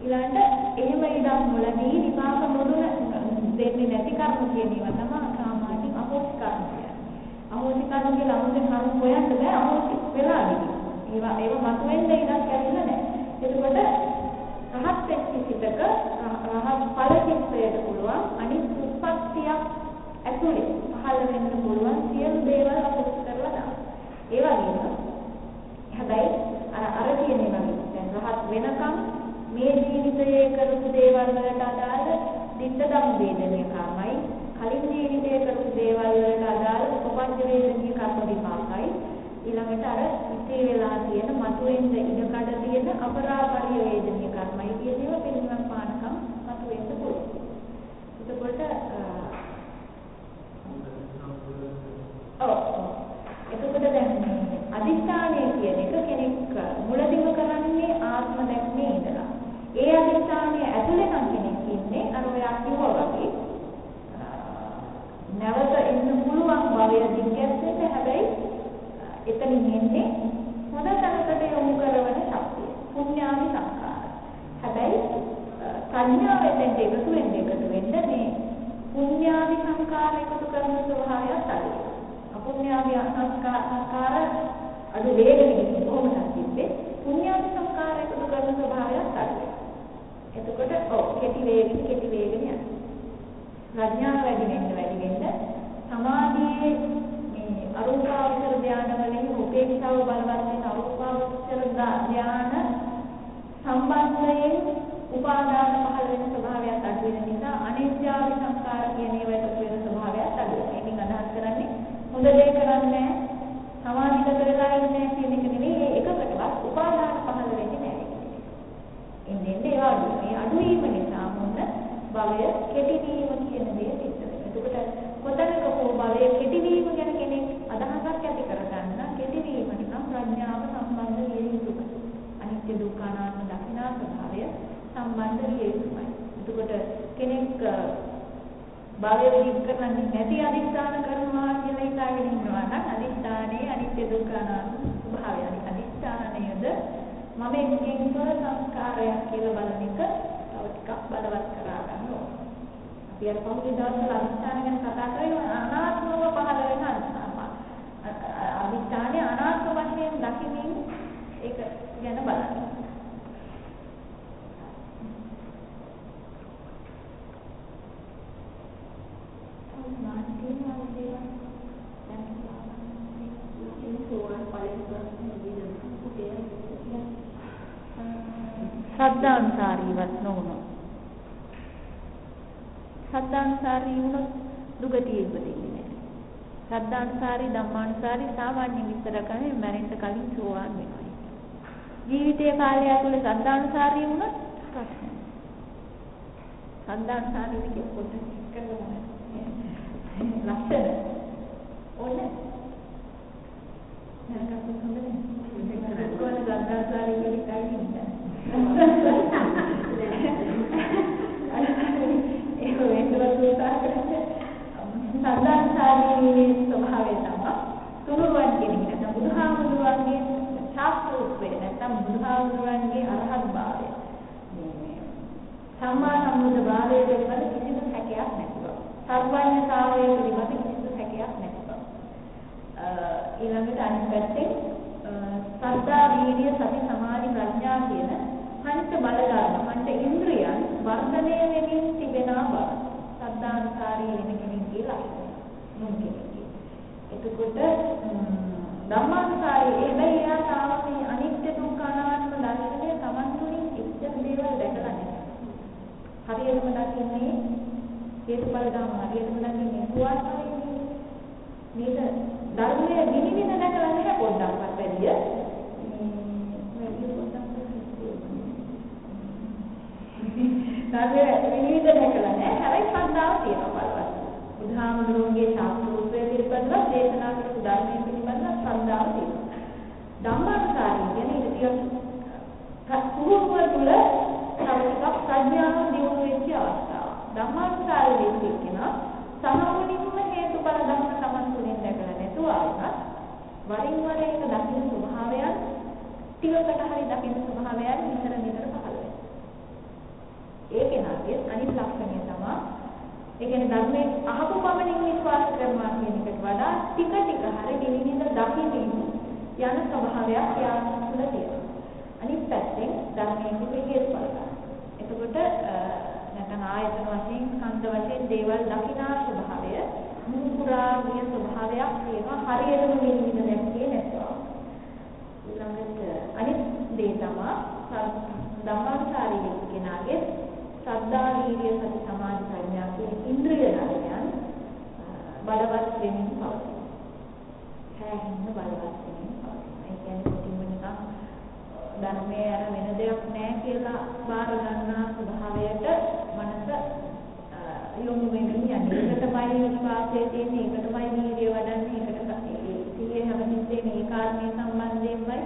ඊළඟට එහෙම ඉඩක් නොලැබී විපාක නොදුන දෙන්නේ නැති කර්ම කියන ඒවා තමයි සාමාන්‍ය අහෝසි කර්ම කියන්නේ. අහෝසි කර්ම කියලා අමුතෙන් කර්ම හොයන්න බෑ අහෝසි වෙලා ගිහින්. ඒවා ඒව මතුවෙන්න ඉඩක් ලැබෙන්නේ නැහැ. එතකොට රහත් වෙච්ච සිතක රහත් ඵල චිත්තයට පුළුවන් අනිත් උත්පත්තියක් ඇතුලේ පහළ වෙන්න පුළුවන් සියලු දේවල් අපිට කරලා දාන්න. ඒ වගේම හැබැයි අර අර කියන ඒවා දැන් රහත් වෙනකම් මේ ජීවිතයේ කරපු දේවල් වලට අදාළ දිට්ඨ ධම් වේදනීය කර්මයි කලින් ජීවිතයේ කරපු දේවල් වලට අදාළ උපපංච වේදනීය කර්ම විපාකයි ඊළඟට අර ඉතේ වෙලා තියෙන මතුවෙන්න ඉඩ කඩ තියෙන අපරාපරිය වේදනීය කර්මයි කියන ඒවා පිළිවන් පානකම් මතුවෙන්න පුළුවන්. එතකොට ඔව් එතකොට දැන් මේ අදිස්ථානය කියන එක කෙනෙක් මුලදිම කරන්නේ ආත්ම දැක්මේ ඉඳලා. ඒ අදිස්ථානය ඇතුලේ නම් කෙනෙක් ඉන්නේ අර ඔය අක්කියෝ වගේ නැවත එන්න පුළුවන් භවය දිග්ගැස්සෙන්න හැබැයි එතනින් එන්නේ හොඳ තැනකට යොමු කරන ශක්තිය. පුණ්‍යාවි සංස්කාර. හැබැයි වේගෙන කෙටි වේගෙන යනවා. ප්‍රඥාව වැඩි වෙන්න වැඩි වෙන්න සමාධියේ මේ අරූපාවචර ධානය වලින් උපේක්ෂාව බලවත් වෙන අරූපාවචර ධානය සම්බන්ධයෙන් උපාදාන පහළ වෙන ස්වභාවයක් අඩු වෙන නිසා අනිත්‍යාවි සංස්කාර කියන ඒවාට වෙන ස්වභාවයක් අඩු වෙනවා. ඒකෙන් අදහස් කරන්නේ හොඳ දේ කරන්නේ සමාධිගත වෙලා ඉන්නේ කියන එක නෙවෙයි එකකටවත් උපාදාන පහළ වෙන්නේ නැහැ. එන්නේ ඒ අඩු මේ අඩු වීම නිසා මොන භවය කෙටි වීම කියන දේ සිද්ධ වෙනවා. එතකොට කොතනක හෝ භවය කෙටි වීම ගැන කෙනෙක් අදහසක් ඇති කරගන්න කෙටි වීම නිකම් ප්‍රඥාව සම්බන්ධ විය යුතුයි. අනිත්‍ය දුක්ඛ අනාත්ම දකිනා ස්වභාවය සම්බන්ධ විය යුතුයි. එතකොට කෙනෙක් භවය විදිහ කරන්නේ නැති අදිස්ථාන කරනවා කියලා හිතාගෙන ඉන්නවා නම් අදිස්ථානයේ අනිත්‍ය දුක්ඛ අනාත්ම ස්වභාවය අදිස්ථානයද මම එක්කෙන්ව සංස්කාරයක් කියලා බලන එක තව ටිකක් බලවත් කරා ගන්න ඕන. අපි අර පහුගිය දවස්වල අදිස්ථාන ගැන කතා කරේ අනාත්මව පහළ වෙන අදිස්ථානයේ අනාත්ම වශයෙන් දකිමින් ඒක ගැන බලන්න. සද්ධාන්සාරීවත් නොවුනොත් සද්ධාන්සාරී වුණොත් දුගතිය ඉපදෙන්නේ නැහැ. සද්ධාන්සාරී ධම්මාන්සාරී සාමාන්‍ය විස්තර කරන්නේ මරෙන්න කලින් සෝවාන් වෙනවා. ජීවිතයේ කාලය ඇතුළේ සද්ධාන්සාරී වුණොත් ප්‍රශ්න. සද්ධාන්සාරී විදිහට පොඩ්ඩක් කරලා ලස්සන ඕනේ නරකක් හොඳනේ කොහොමද සද්ධාන්සාරී කියලා කියන්නේ ඒක වෙනදවත් උත්සාහ කරන්නේ සද්ධාන්සාරී ස්වභාවය තමයි තුනුරුවන් කියන එක නැත්නම් බුදුහාමුදුරුවන්ගේ ශාස්ත්‍රෝත්වය නැත්නම් බුදුහාමුදුරුවන්ගේ අරහත් භාවය සම්මා සම්බුද්ධ භාවය පිළිබඳ කිසිදු හැකියාවක් නැතිව සර්වඥතාවය පිළිබඳ කිසිදු හැකියාවක් නැතිව. ඊළඟට අනිත් පැත්තේ සද්ධා වීර්ය සති සමාධි ප්‍රඥා කියන පංච බල ධර්ම පංච ඉන්ද්‍රියන් වර්ධනය වෙමින් තිබෙන බව සද්ධාන්කාරී වෙන කෙනෙක්ගේ ලක්ෂණය නුම් කෙනෙක්ගේ එතකොට ධම්මාන්කාරී එබැයි එයා තාම මේ අනිත්‍ය දුක්ඛ අනාත්ම දර්ශනය Taman තුලින් එච්චර දේවල් දැකලා නැහැ. හරියටම දකින්නේ හේතුඵල ධර්ම හරියටම දකින්නේ සුවාසාවේ මේක ධර්මයේ විනිවිද දැකලා නැහැ පොඩ්ඩක්වත් වැඩිය. ධර්මයේ විනිවිද දැකලා නැහැ හැබැයි ශ්‍රද්ධාව තියෙනවා බලවත්. බුදුහාමුදුරුවෝගේ ශාස්ත්‍රෝත්‍රය පිළිබඳව දේශනා කරපු ධර්මයේ පිළිබඳව ශ්‍රද්ධාව තියෙනවා. ධම්මානුසාරී කියන්නේ ඊට ටිකක් පුහුණුව තුළ තව ටිකක් ප්‍රඥාව දියුණු වෙච්ච අවස්ථාව ධම්මානුසාරී වෙච්ච කෙනා සමමුලින්ම හේතුඵල ධර්ම තමන් තුළින් දැකලා නැතුව ආවොත් වරින් වර ඒක දකින්න ස්වභාවයන් ටිකකට හරි දකින්න ස්වභාවයන් විතර විතර පහළ වෙනවා. ඒ කෙනාගේ අනිත් ලක්ෂණය තමයි ඒ කියන්නේ ධර්මයේ අහපු පමණින් විශ්වාස කරනවා කියන එකට වඩා ටික ටික හරි නිවිද දකින්න යන ස්වභාවයක් යා තුළ තියෙනවා. අනිත් පැත්තෙන් ධර්මයේ පිළිගියස් බලනවා. එතකොට නැත්නම් ආයතන වශයෙන් ස්කන්ධ වශයෙන් දේවල් දකිනා ස්වභාවය මුකුරාගිය ස්වභාවයක් තියෙනවා හරියටම නිවිද දැක්කේ නැතුව. ඊළඟට අනිත් දේ තමයි ධම්මාචාරී කෙනාගේ ශ්‍රද්ධා වීර්ය සති සමාධි ප්‍රඥා කියන ඉන්ද්‍රිය ධර්මයන් බලවත් වෙමින් පවතින. හැයින්න බලවත් වෙමින් පවතින. ඒ කියන්නේ කොටින්ම නිකන් ධර්මයේ අර වෙන දෙයක් නැහැ කියලා බාර ගන්නා ස්වභාවයට මනස යොමු වෙමින් යන්නේ. ඒකටමයි විශ්වාසයේ තියෙන, ඒකටමයි වීර්යය වඩන්නේ, ඒකට සිහිය හැමතිස්සෙම මේ කාරණේ සම්බන්ධයෙන්මයි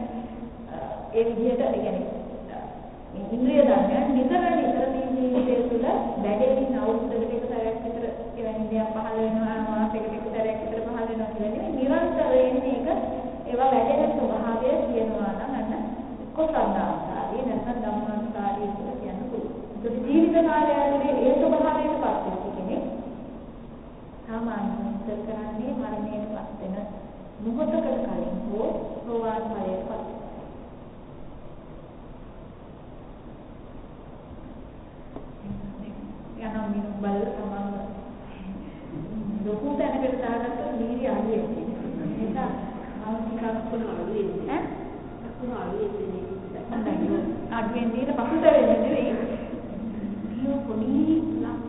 ඒ විදිහට කියන්නේ ඉන්ද්‍රිය ධර්මයන් නිතර නිතර මේ ජීවිතය තුළ වැඩෙමින් අවුරුද්දකට එක සැරයක් විතර එවැනි දෙයක් පහළ වෙනවා මාසයකට එක සැරයක් විතර පහළ වෙනවා කියන්නේ නිරන්තරයෙන් මේක ඒවා වැඩෙන ස්වභාවය තියෙනවා නම් අන්න කොසන්දාන්තාරිය නැත්නම් ධම්මාන්තාරිය කියලා කියන්න පුළුවන්. ඒක ජීවිත කාලය ඇතුලේ සාමාන්‍යයෙන් විස්තර කරන්නේ මරණයට පත්වෙන මොහොතකට කලින් හෝ සෝවාන් ඵලයට පත් යනම් මිනු බල තමන් ලොකු තැනකට දාගත්ත නීරි අල්ලේ ඒක මම ටිකක් කොහොමද ඈ කොහොමද අඩුවෙන් දීලා පසුතැවෙන්නේ නෙවෙයි පොඩි ලක්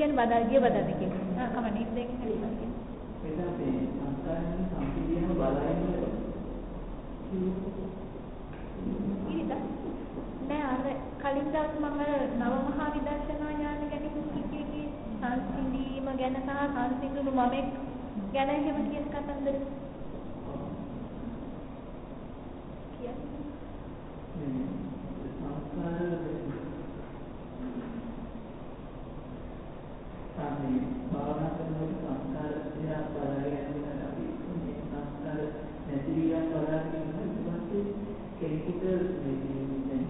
කියන්නේ බදා ගිය බදා දෙකේ. ආ කමන්නේ දෙකේ හරි. එදා මේ සංස්කාරයෙන් සම්පූර්ණයෙන්ම ඉරිද? නෑ අර කලින් දවස් මම නව මහා විදර්ශනා ඥාන ගැන කිව්වේ සංසිඳීම ගැන සහ සංසිඳුණු මමෙක් ගැන එහෙම කියන කතන්දර. කියන්නේ සංස්කාර සාමි භාවනා කරනකොට සංස්කාර දිහා බලගෙන යනකොට අපි මේ සංස්කාර නැති වියන් බලගෙන ඉන්නකොට කෙනෙකුට මේ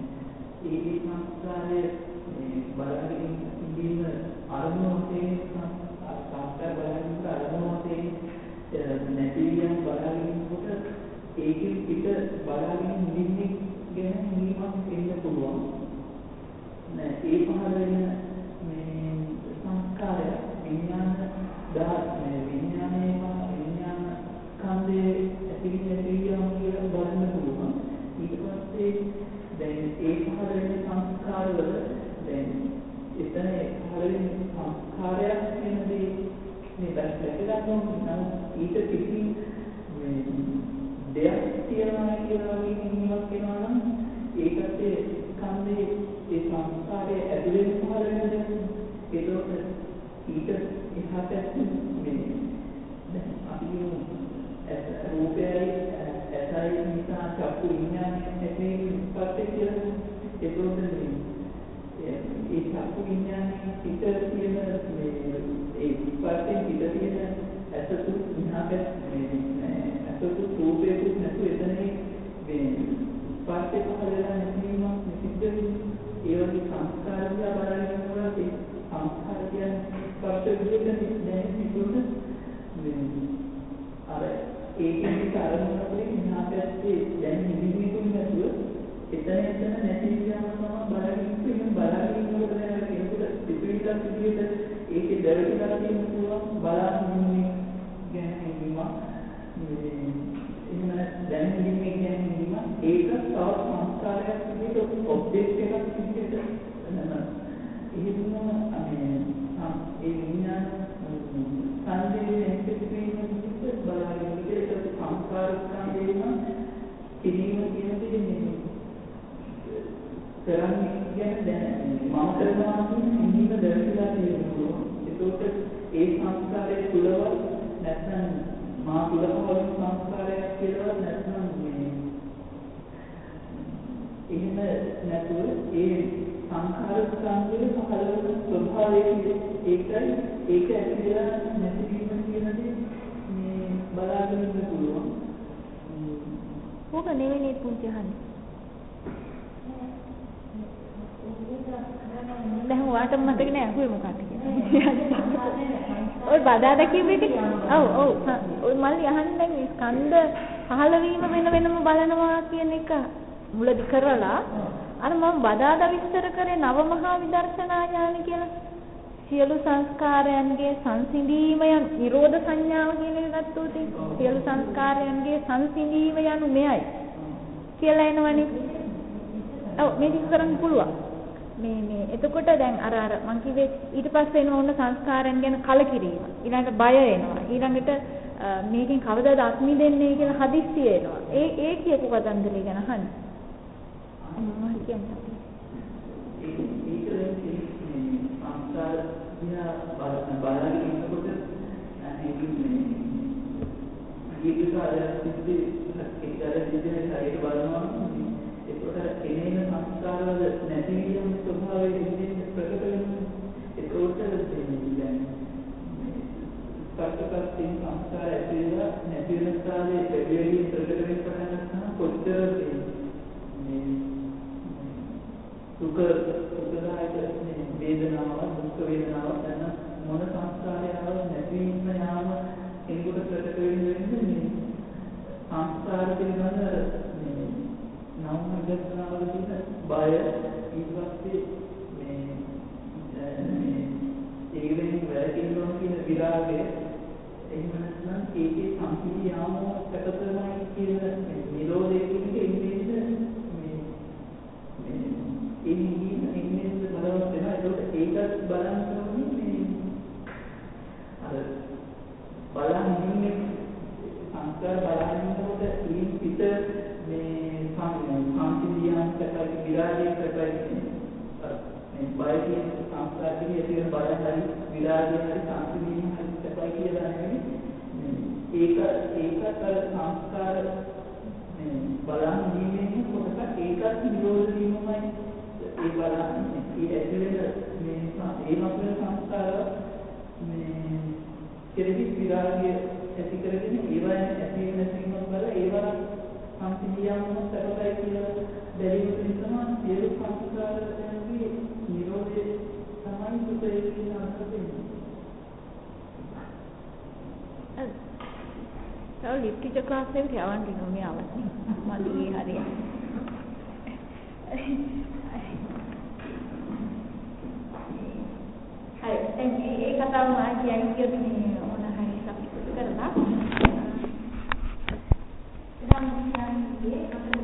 ඒ සංස්කාරය මේ බලගෙන ඉඳීම අරමුණේ සංස්කාර බලගෙන ඉන්න අරමුණේ නැති වියන් බලගෙන ඉන්නකොට ඒකෙන් පිට බලගෙන ඉන්නේ ගැන නිවීමක් වෙන්න පුළුවන්. නෑ ඒ පහළ වෙන මේ සංස්කාරය විඥාන දා මේ විඥානයේ විඥාන ස්කන්ධයේ ඇතිවෙන ඇතිවියම කියලා බලන්න පුළුවන්. ඊට පස්සේ දැන් ඒ පහළ වෙන සංස්කාරවල දැන් එතන පහළ වෙන සංස්කාරයක් වෙනදී මේ දැක්කලා නම් ඊට කිසි මේ දෙයක් තියනවා කියලා වගේ නිමක් වෙනවා නම් ඒකට ස්කන්ධේ ඒ සංස්කාරයේ ඇතුලේ පහළ වෙන දේ ඒකට ඊට එහා පැත්තේ මේ දැන් අපි රූපයයි ඇසයි නිසා චක්කු විඥානය ඇති පස්සේ කියලා ඒකෝට මේ ඒ චක්කු විඥානයේ පිට තියෙන මේ ඒ පස්සේ පිට තියෙන ඇසතු විහා පැත්තේ ඇසතු රූපයකුත් නැතු එතනේ මේ ස්පර්ශේ පහළලා නැතිවීමක් නිසිද්ධ වෙන්නේ ඒ වගේ සංස්කාර දිහා බලන යනකොට ඒ සංස්කාර කියන්නේ ස්පර්ශ විදිහට දැනෙන විදිහට මේ අර ඒකෙන් කාරණා වලින් මෙහා පැත්තේ දැන් නිදිමිතුන් නැතුව එතන එතන නැති වියම තමයි බලමින් ඉන්න බලමින් ඉන්නකොට දැන් කෙනෙකුට පිටිවිලක් විදිහට ඒකේ දැවෙලා තියෙන පුළුවන් බලන්න ඉන්නේ ගැන හිතීමක් එහෙම දැන් ඉන්නේ කියන්නේ ඒක තව සංස්කාරයක් විදිහට ඔබ්ජෙක්ට් එකක් විදිහට එහෙම අනේ ඒ විඥාන සංදේශයේ පිටිපිටින් විදිහට බලන විදිහට සංස්කාර ස්කන්ධේම පිළිම කියන දේ මේ කරන්නේ කියන්නේ දැන් කියන්නේ ඉන්දික දැරිලා තියෙනවා ඒකට ඒ සංස්කාරයේ තුලවත් නැත්නම් මා තුලම සංස්කාරයක් කියලා නැත්නම් මේ එහෙම නැතුව ඒ සංඛාර ස්කන්ධයේ පහළ වෙන ස්වභාවය ඒකයි ඒක ඇතිලා නැතිවීම කියන දේ මේ බලාගෙන ඉන්න පුළුවන්. ඕක නෙවෙයි පුංචි අහන්නේ. දැන් ඔයාට මතක නෑ අහුවේ මොකක්ද කියලා. ඔය බදාදා කිව්ව එක ඔව් ඔව් ඔය මල්ලි අහන්නේ දැන් මේ ස්කන්ධ පහළ වීම වෙන වෙනම බලනවා කියන එක මුලදි කරලා අර මම බදාදා විස්තර කරේ නව මහා විදර්ශනා ඥාන කියලා. සියලු සංස්කාරයන්ගේ සංසිඳීම යන නිරෝධ සංඥාව කියන එක ගත්තොත් සියලු සංස්කාරයන්ගේ සංසිඳීම යනු මෙයයි කියලා එනවනේ. ඔව් මේක කරන්න පුළුවන්. මේ මේ එතකොට දැන් අර අර මං කිව්වේ ඊට පස්සේ එන ඕන සංස්කාරයන් ගැන කලකිරීම ඊළඟට බය එනවා ඊළඟට මේකෙන් කවදාද අත්මි දෙන්නේ කියලා හදිස්සිය එනවා ඒ ඒ කියපු කතන්දරය ගැන අහන්න මම කියන්නේ ඒක සංස්කාර අර එනේන සංස්කාරවල නැති වීම ස්වභාවය දෙන්නේ ප්‍රකට වෙනවා ඒ ප්‍රෝතර දෙන්නේ දැන්. ස්පර්ශකයෙන් සංස්කාර ඇති වෙලා නැති වෙන ස්ථානයේ දෙවියන් ප්‍රකට වෙන්න පටන් ගන්නවා කොච්චර මේ දුක දුකදායක වේදනාව දුක් වේදනාව යන මොන සංස්කාරයව නැති වීම යාම එනකොට ප්‍රකට වෙන්නේ මේ සංස්කාර පිළිබඳ මේ නම් විදර්ශනාවල තියෙන බය ඊට පස්සේ මේ මේ ඒකෙන් වැරකින්න කියන විරාගය එහෙම නැත්නම් ඒකේ සම්පූර්ණ යාමෝ සැකසමයි කියන නිරෝධය කියන එක ඉන්නේ මේ මේ ඉන්නේ ඉන්නේ බලවත් වෙනවා. ඒකට ඒකත් බලන්න ඕනේ මේ අර බලන් ඉන්නේ සංස්කාර බලන් ඉන්නකොට ඊන් පිට මේ සම්පූර්ණ සැකයි විරාගය සැකයි මේ බය කියන සංස්කාර කියන ඇති වෙන බය හරි විරාගය හරි සම්පූර්ණ හරි සැපයි කියලා නෙමෙයි. ඒක ඒකත් අර සංස්කාර මේ බලන් දීමේ කොටස ඒකත් නිරෝධ වීමමයි. ඒ බලන්නේ ඒ ඇති වෙන මේ ඒ නොකර සංස්කාර මේ කෙරෙහි විරාගය ඇති කරගෙන ඒවා ඇති වෙන සීමක් බල ඒවා සම්පූර්ණයම සැපයි කියලා බැරි නිසා සියලු සංස්කාරයන්ගේ නිරෝධය තමයි සුඛය කියන අර්ථයෙන්. තව ලිට්‍රචර් ක්ලාස් එකට යවන්න ඕනේ මේ අවස්ථේ. මල්ලි හරියට. හරි දැන් මේ ඒ කතාව මම කියන්නේ Thank you.